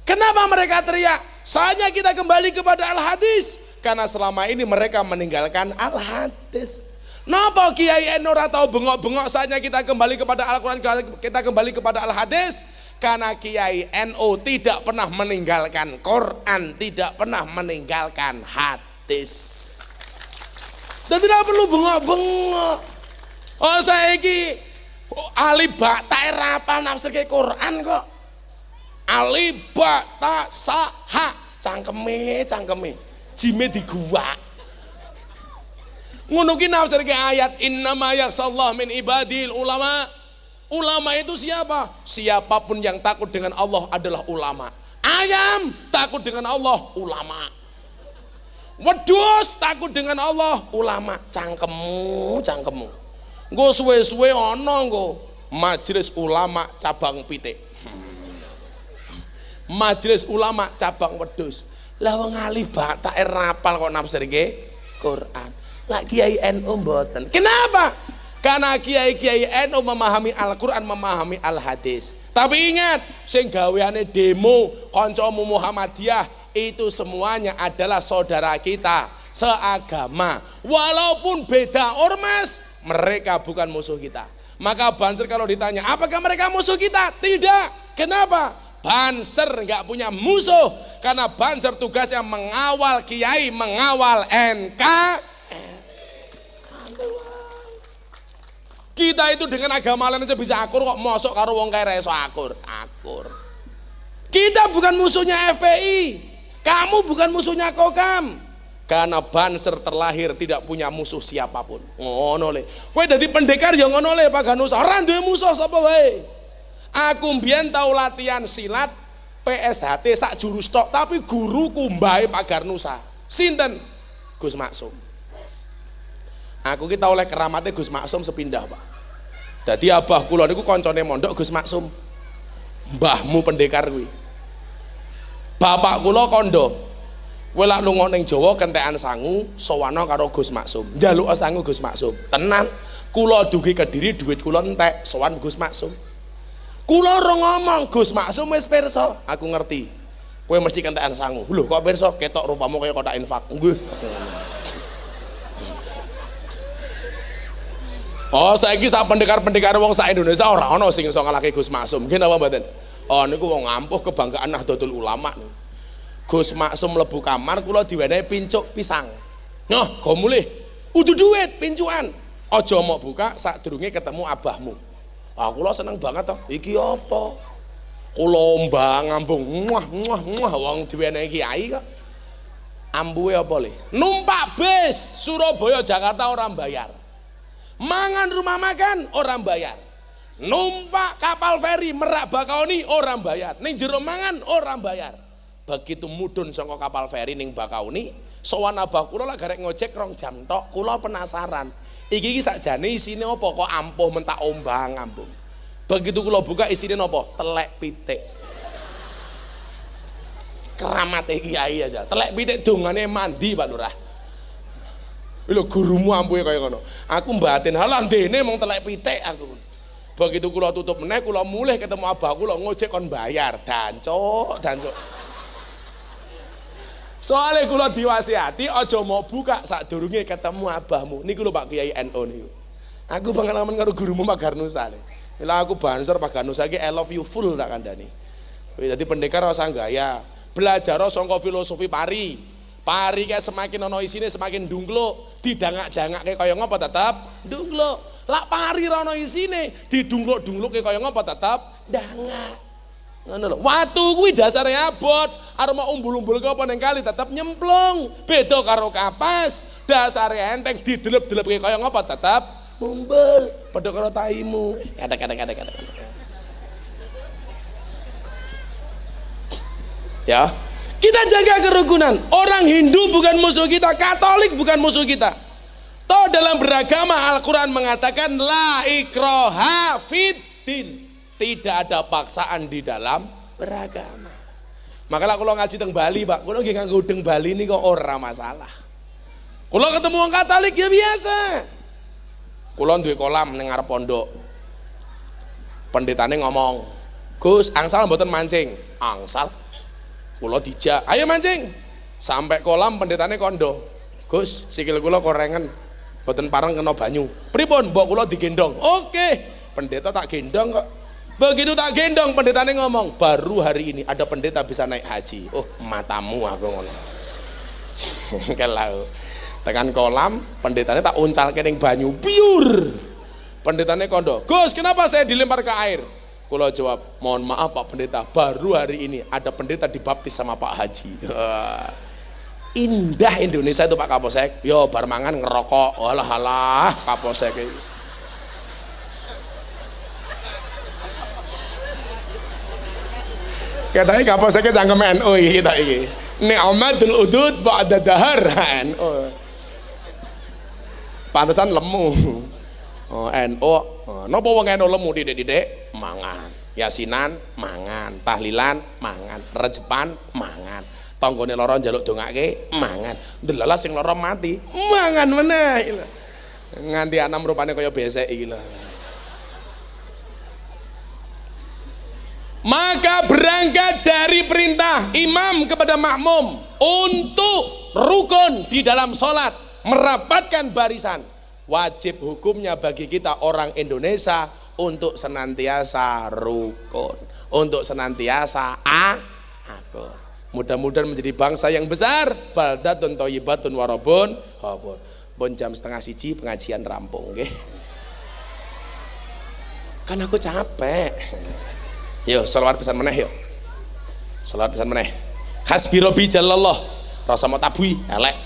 Kenapa mereka teriak? Saatnya kita kembali kepada Al-Hadis. Karena selama ini mereka meninggalkan Al-Hadis. Napa Kiai Enor atau bengok-bengok saja kita kembali kepada Al-Quran, kita kembali kepada Al-Hadis. Karena Kiai NO tidak pernah meninggalkan Quran, tidak pernah meninggalkan hadis. Dan tidak perlu bengok-bengok. Oh saya ini Ali tak rapal nafsir ke Quran kok. Ali tak saha cangkeme cangkeme jime diguak. Ngono ki nafsir ke ayat innama yaksallah min ibadil ulama. Ulama itu siapa? Siapa pun yang takut dengan Allah adalah ulama. Ayam takut dengan Allah ulama. Wedus takut dengan Allah ulama. Cangkemu cangkemu gue suwe-suwe ono gue majelis ulama cabang pitik. Majelis ulama cabang wedus lah wong alif tak rapal kok nafsir Quran Lah Kiai NU mboten. Kenapa? Karena kiai-kiai NU memahami Al-Qur'an, memahami Al-Hadis. Tapi ingat, sing gaweane demo kancamu Muhammadiyah itu semuanya adalah saudara kita, seagama. Walaupun beda ormas, mereka bukan musuh kita. Maka Banser kalau ditanya, apakah mereka musuh kita? Tidak. Kenapa? Banser nggak punya musuh karena Banser tugasnya mengawal kiai, mengawal NK, Kita itu dengan agama lain aja bisa akur kok mosok karo wong kaya iso akur. Akur. Kita bukan musuhnya FPI. Kamu bukan musuhnya Kokam. karena Banser terlahir tidak punya musuh siapa pun ngono le kowe dadi pendekar ya ngono le Pak Ganusa ora duwe musuh sapa wae aku mbiyen tau latihan silat PSHT sak jurus tok tapi guru kumbahe Pak Garnusa. Sinten? Gus Maksum. Aku kita oleh keramatnya Gus Maksum sepindah Pak. Jadi abah kula niku koncone mondok Gus Maksum. Mbahmu pendekar kuwi. Bapak kula kondo. Kowe lak lunga ning Jawa kentekan sangu karo Gus Maksum. Njaluk sangu Gus Maksum. Tenan kula dugi Kediri duit kula entek sowan Gus Maksum kula ora ngomong Gus Maksum wis pirsa aku ngerti kowe mesti kentekan sangu lho kok pirsa ketok rupamu kaya kotak infak nggih Oh, saiki sak pendekar-pendekar wong sak Indonesia ora ana sing iso ngalahke Gus Maksum. Nggih napa mboten? Oh niku wong ampuh kebanggaan Nahdlatul Ulama niku. Gus Maksum mlebu kamar kula diwenehi pincuk pisang. Noh, go mulih. Udu duit pincuan. Aja mau buka sadurunge ketemu abahmu. Ah kula seneng banget to. Iki apa? Kula mbang ngambung muah muah muah wong diwenehi kiai kok. Ambuhe apa le? Numpak bis Surabaya Jakarta orang bayar. Mangan rumah makan orang bayar. Numpak kapal feri Merak Bakauni orang bayar. Ning jero mangan orang bayar. Begitu mudun saka kapal feri ning Bakauni, sowan abah kula lagi garek ngojek rong jam tok, kula penasaran. Iki iki sakjane isine apa kok ampuh mentak ombang ambung. Begitu kula buka isine napa? Telek pitik. Keramate kiai aja. Telek pitik dongane mandi Pak Lurah. Lho gurumu ampuhe kaya ngono. Aku mbatin halan dene mong telek pitik aku. Begitu kula tutup meneh kula mulih ketemu abah kula ngojek kon bayar. Dancuk, dancuk. Soalnya kula diwasiati aja mau buka sadurunge ketemu abahmu. Niku lho Pak Kiai NU niku. Aku pengalaman karo gurumu Pak Garnusa. Bila aku banser Pak iki I love you full tak kandhani. Jadi pendekar rasa gaya. Belajar sangka filosofi pari. Pari kayak semakin ono isine semakin dunglo, didangak-dangak kayak kaya ngapa tetap dunglo. Lak pari ra ono isine, didunglo-dunglo kayak kaya ngapa tetap dangak. Ngono lho. Watu kuwi dasare abot, arep mau umbul-umbul ke apa kali tetap nyemplung. Beda karo kapas, dasare enteng didelep-delep kayak kaya ngapa tetap umbul. Padha karo taimu. Kadek-kadek kadek-kadek. Ya, kita jaga kerukunan. Orang Hindu bukan musuh kita, Katolik bukan musuh kita. Toh dalam beragama Al-Quran mengatakan la ikroha fitin. Tidak ada paksaan di dalam beragama. Makanya kalau ngaji teng Bali, Pak, kalau nggih nganggo udeng Bali ini kok ora masalah. Kalau ketemu orang Katolik ya biasa. Kalau duwe kolam ning ngarep pondok. Pendetane ngomong, "Gus, angsal mboten mancing." Angsal. Kula dijak, "Ayo mancing." Sampai kolam pendetane kondo. "Gus, sikil kula korengan. Mboten pareng kena banyu." "Pripun, mbok kula digendong." "Oke." Pendeta tak gendong kok. Begitu tak gendong pendetanya ngomong, baru hari ini ada pendeta bisa naik haji. Oh matamu aku ngono. Kalau tekan kolam, pendetanya tak uncal kening banyu, biur. Pendetanya kondo, Gus kenapa saya dilempar ke air? Kulo jawab, mohon maaf Pak Pendeta, baru hari ini ada pendeta dibaptis sama Pak Haji. Indah Indonesia itu Pak Kapolsek. Yo bar mangan ngerokok, walah halah Kapolsek. Katanya Kapolseknya cangkem NU kita iki. Ni'matul udud ba'da dahar NU. Pantesan lemu. Oh. Oh, napa wong NU lemu didik-didik mangan. Yasinan mangan, tahlilan mangan, rejepan mangan. Tanggane lara njaluk dongake mangan. Delala sing lara mati mangan meneh. Nganti anak rupane kaya besek iki lho. Maka berangkat dari perintah imam kepada makmum untuk rukun di dalam sholat, merapatkan barisan. Wajib hukumnya bagi kita orang Indonesia untuk senantiasa rukun, untuk senantiasa akur. Mudah-mudahan menjadi bangsa yang besar. Baldatun toyibatun warobun hafur. Bon jam setengah siji pengajian rampung, okay? Kan aku capek. Yo, selawat pesan meneh yo. Selawat pesan meneh. Hasbi Rabbi Jalallah. Rasa mau tabui elek.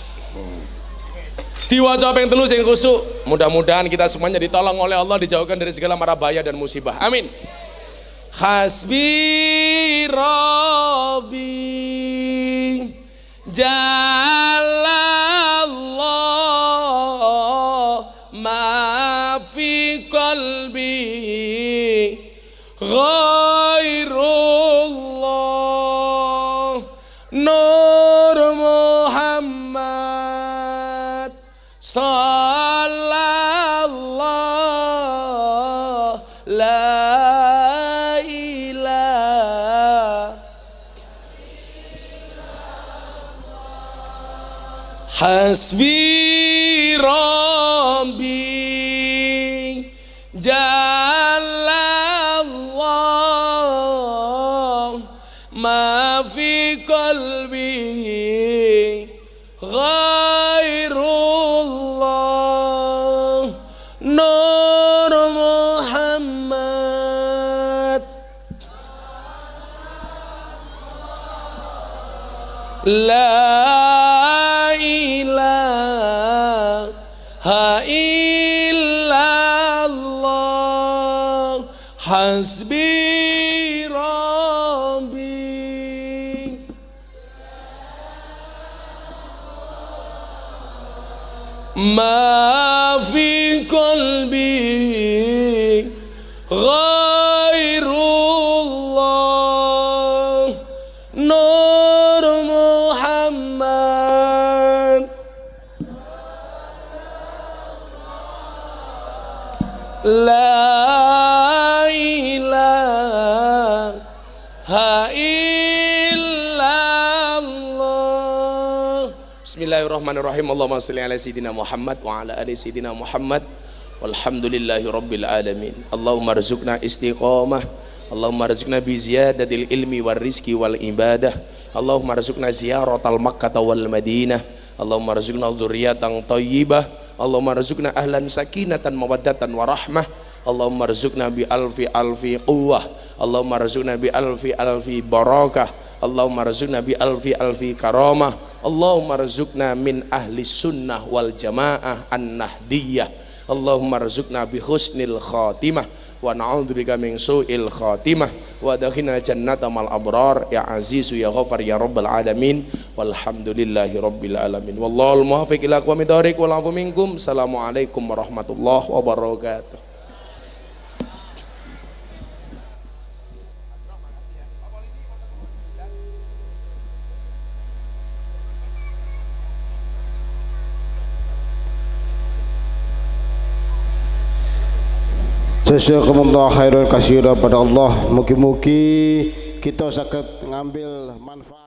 Diwaca ping telu sing khusuk. Mudah-mudahan kita semuanya ditolong oleh Allah dijauhkan dari segala mara bahaya dan musibah. Amin. Hasbi Rabbi Jalallah ma fi qalbi ghairullah La ilaha Hasbi Ma Bismillahirrahmanirrahim. Allahumma salli ala Sayyidina Muhammad wa ala ali Sayyidina Muhammad. Walhamdulillahi Rabbil Alamin. Allahumma rizukna istiqamah. Allahumma rizukna bi ziyadatil ilmi wal rizki wal ibadah. Allahumma rizukna ziyaratal makkah wal madinah. Allahumma rizukna dzurriyyatan thayyibah Allahumma rizukna ahlan sakinatan mawaddatan wa rahmah. Allahumma rizukna bi alfi alfi quwwah. Allahumma rizukna bi alfi alfi barakah. Allahumma rizukna bi alfi alfi karamah Allahumma rizukna min ahli sunnah wal jamaah an-nahdiyah. Allahumma rizukna bi husnil khatimah. Wa na'udzubika min su'il khatimah. Wa dakhina jannata mal abrar. Ya azizu ya ghafar ya rabbal alamin. Walhamdulillahi rabbil alamin. Wallahul muwaffiq ila aqwamit thoriq wal afu minkum. Assalamualaikum warahmatullahi wabarakatuh Jazakumullah khairul kasira pada Allah. Mugi-mugi kita sakit ngambil manfaat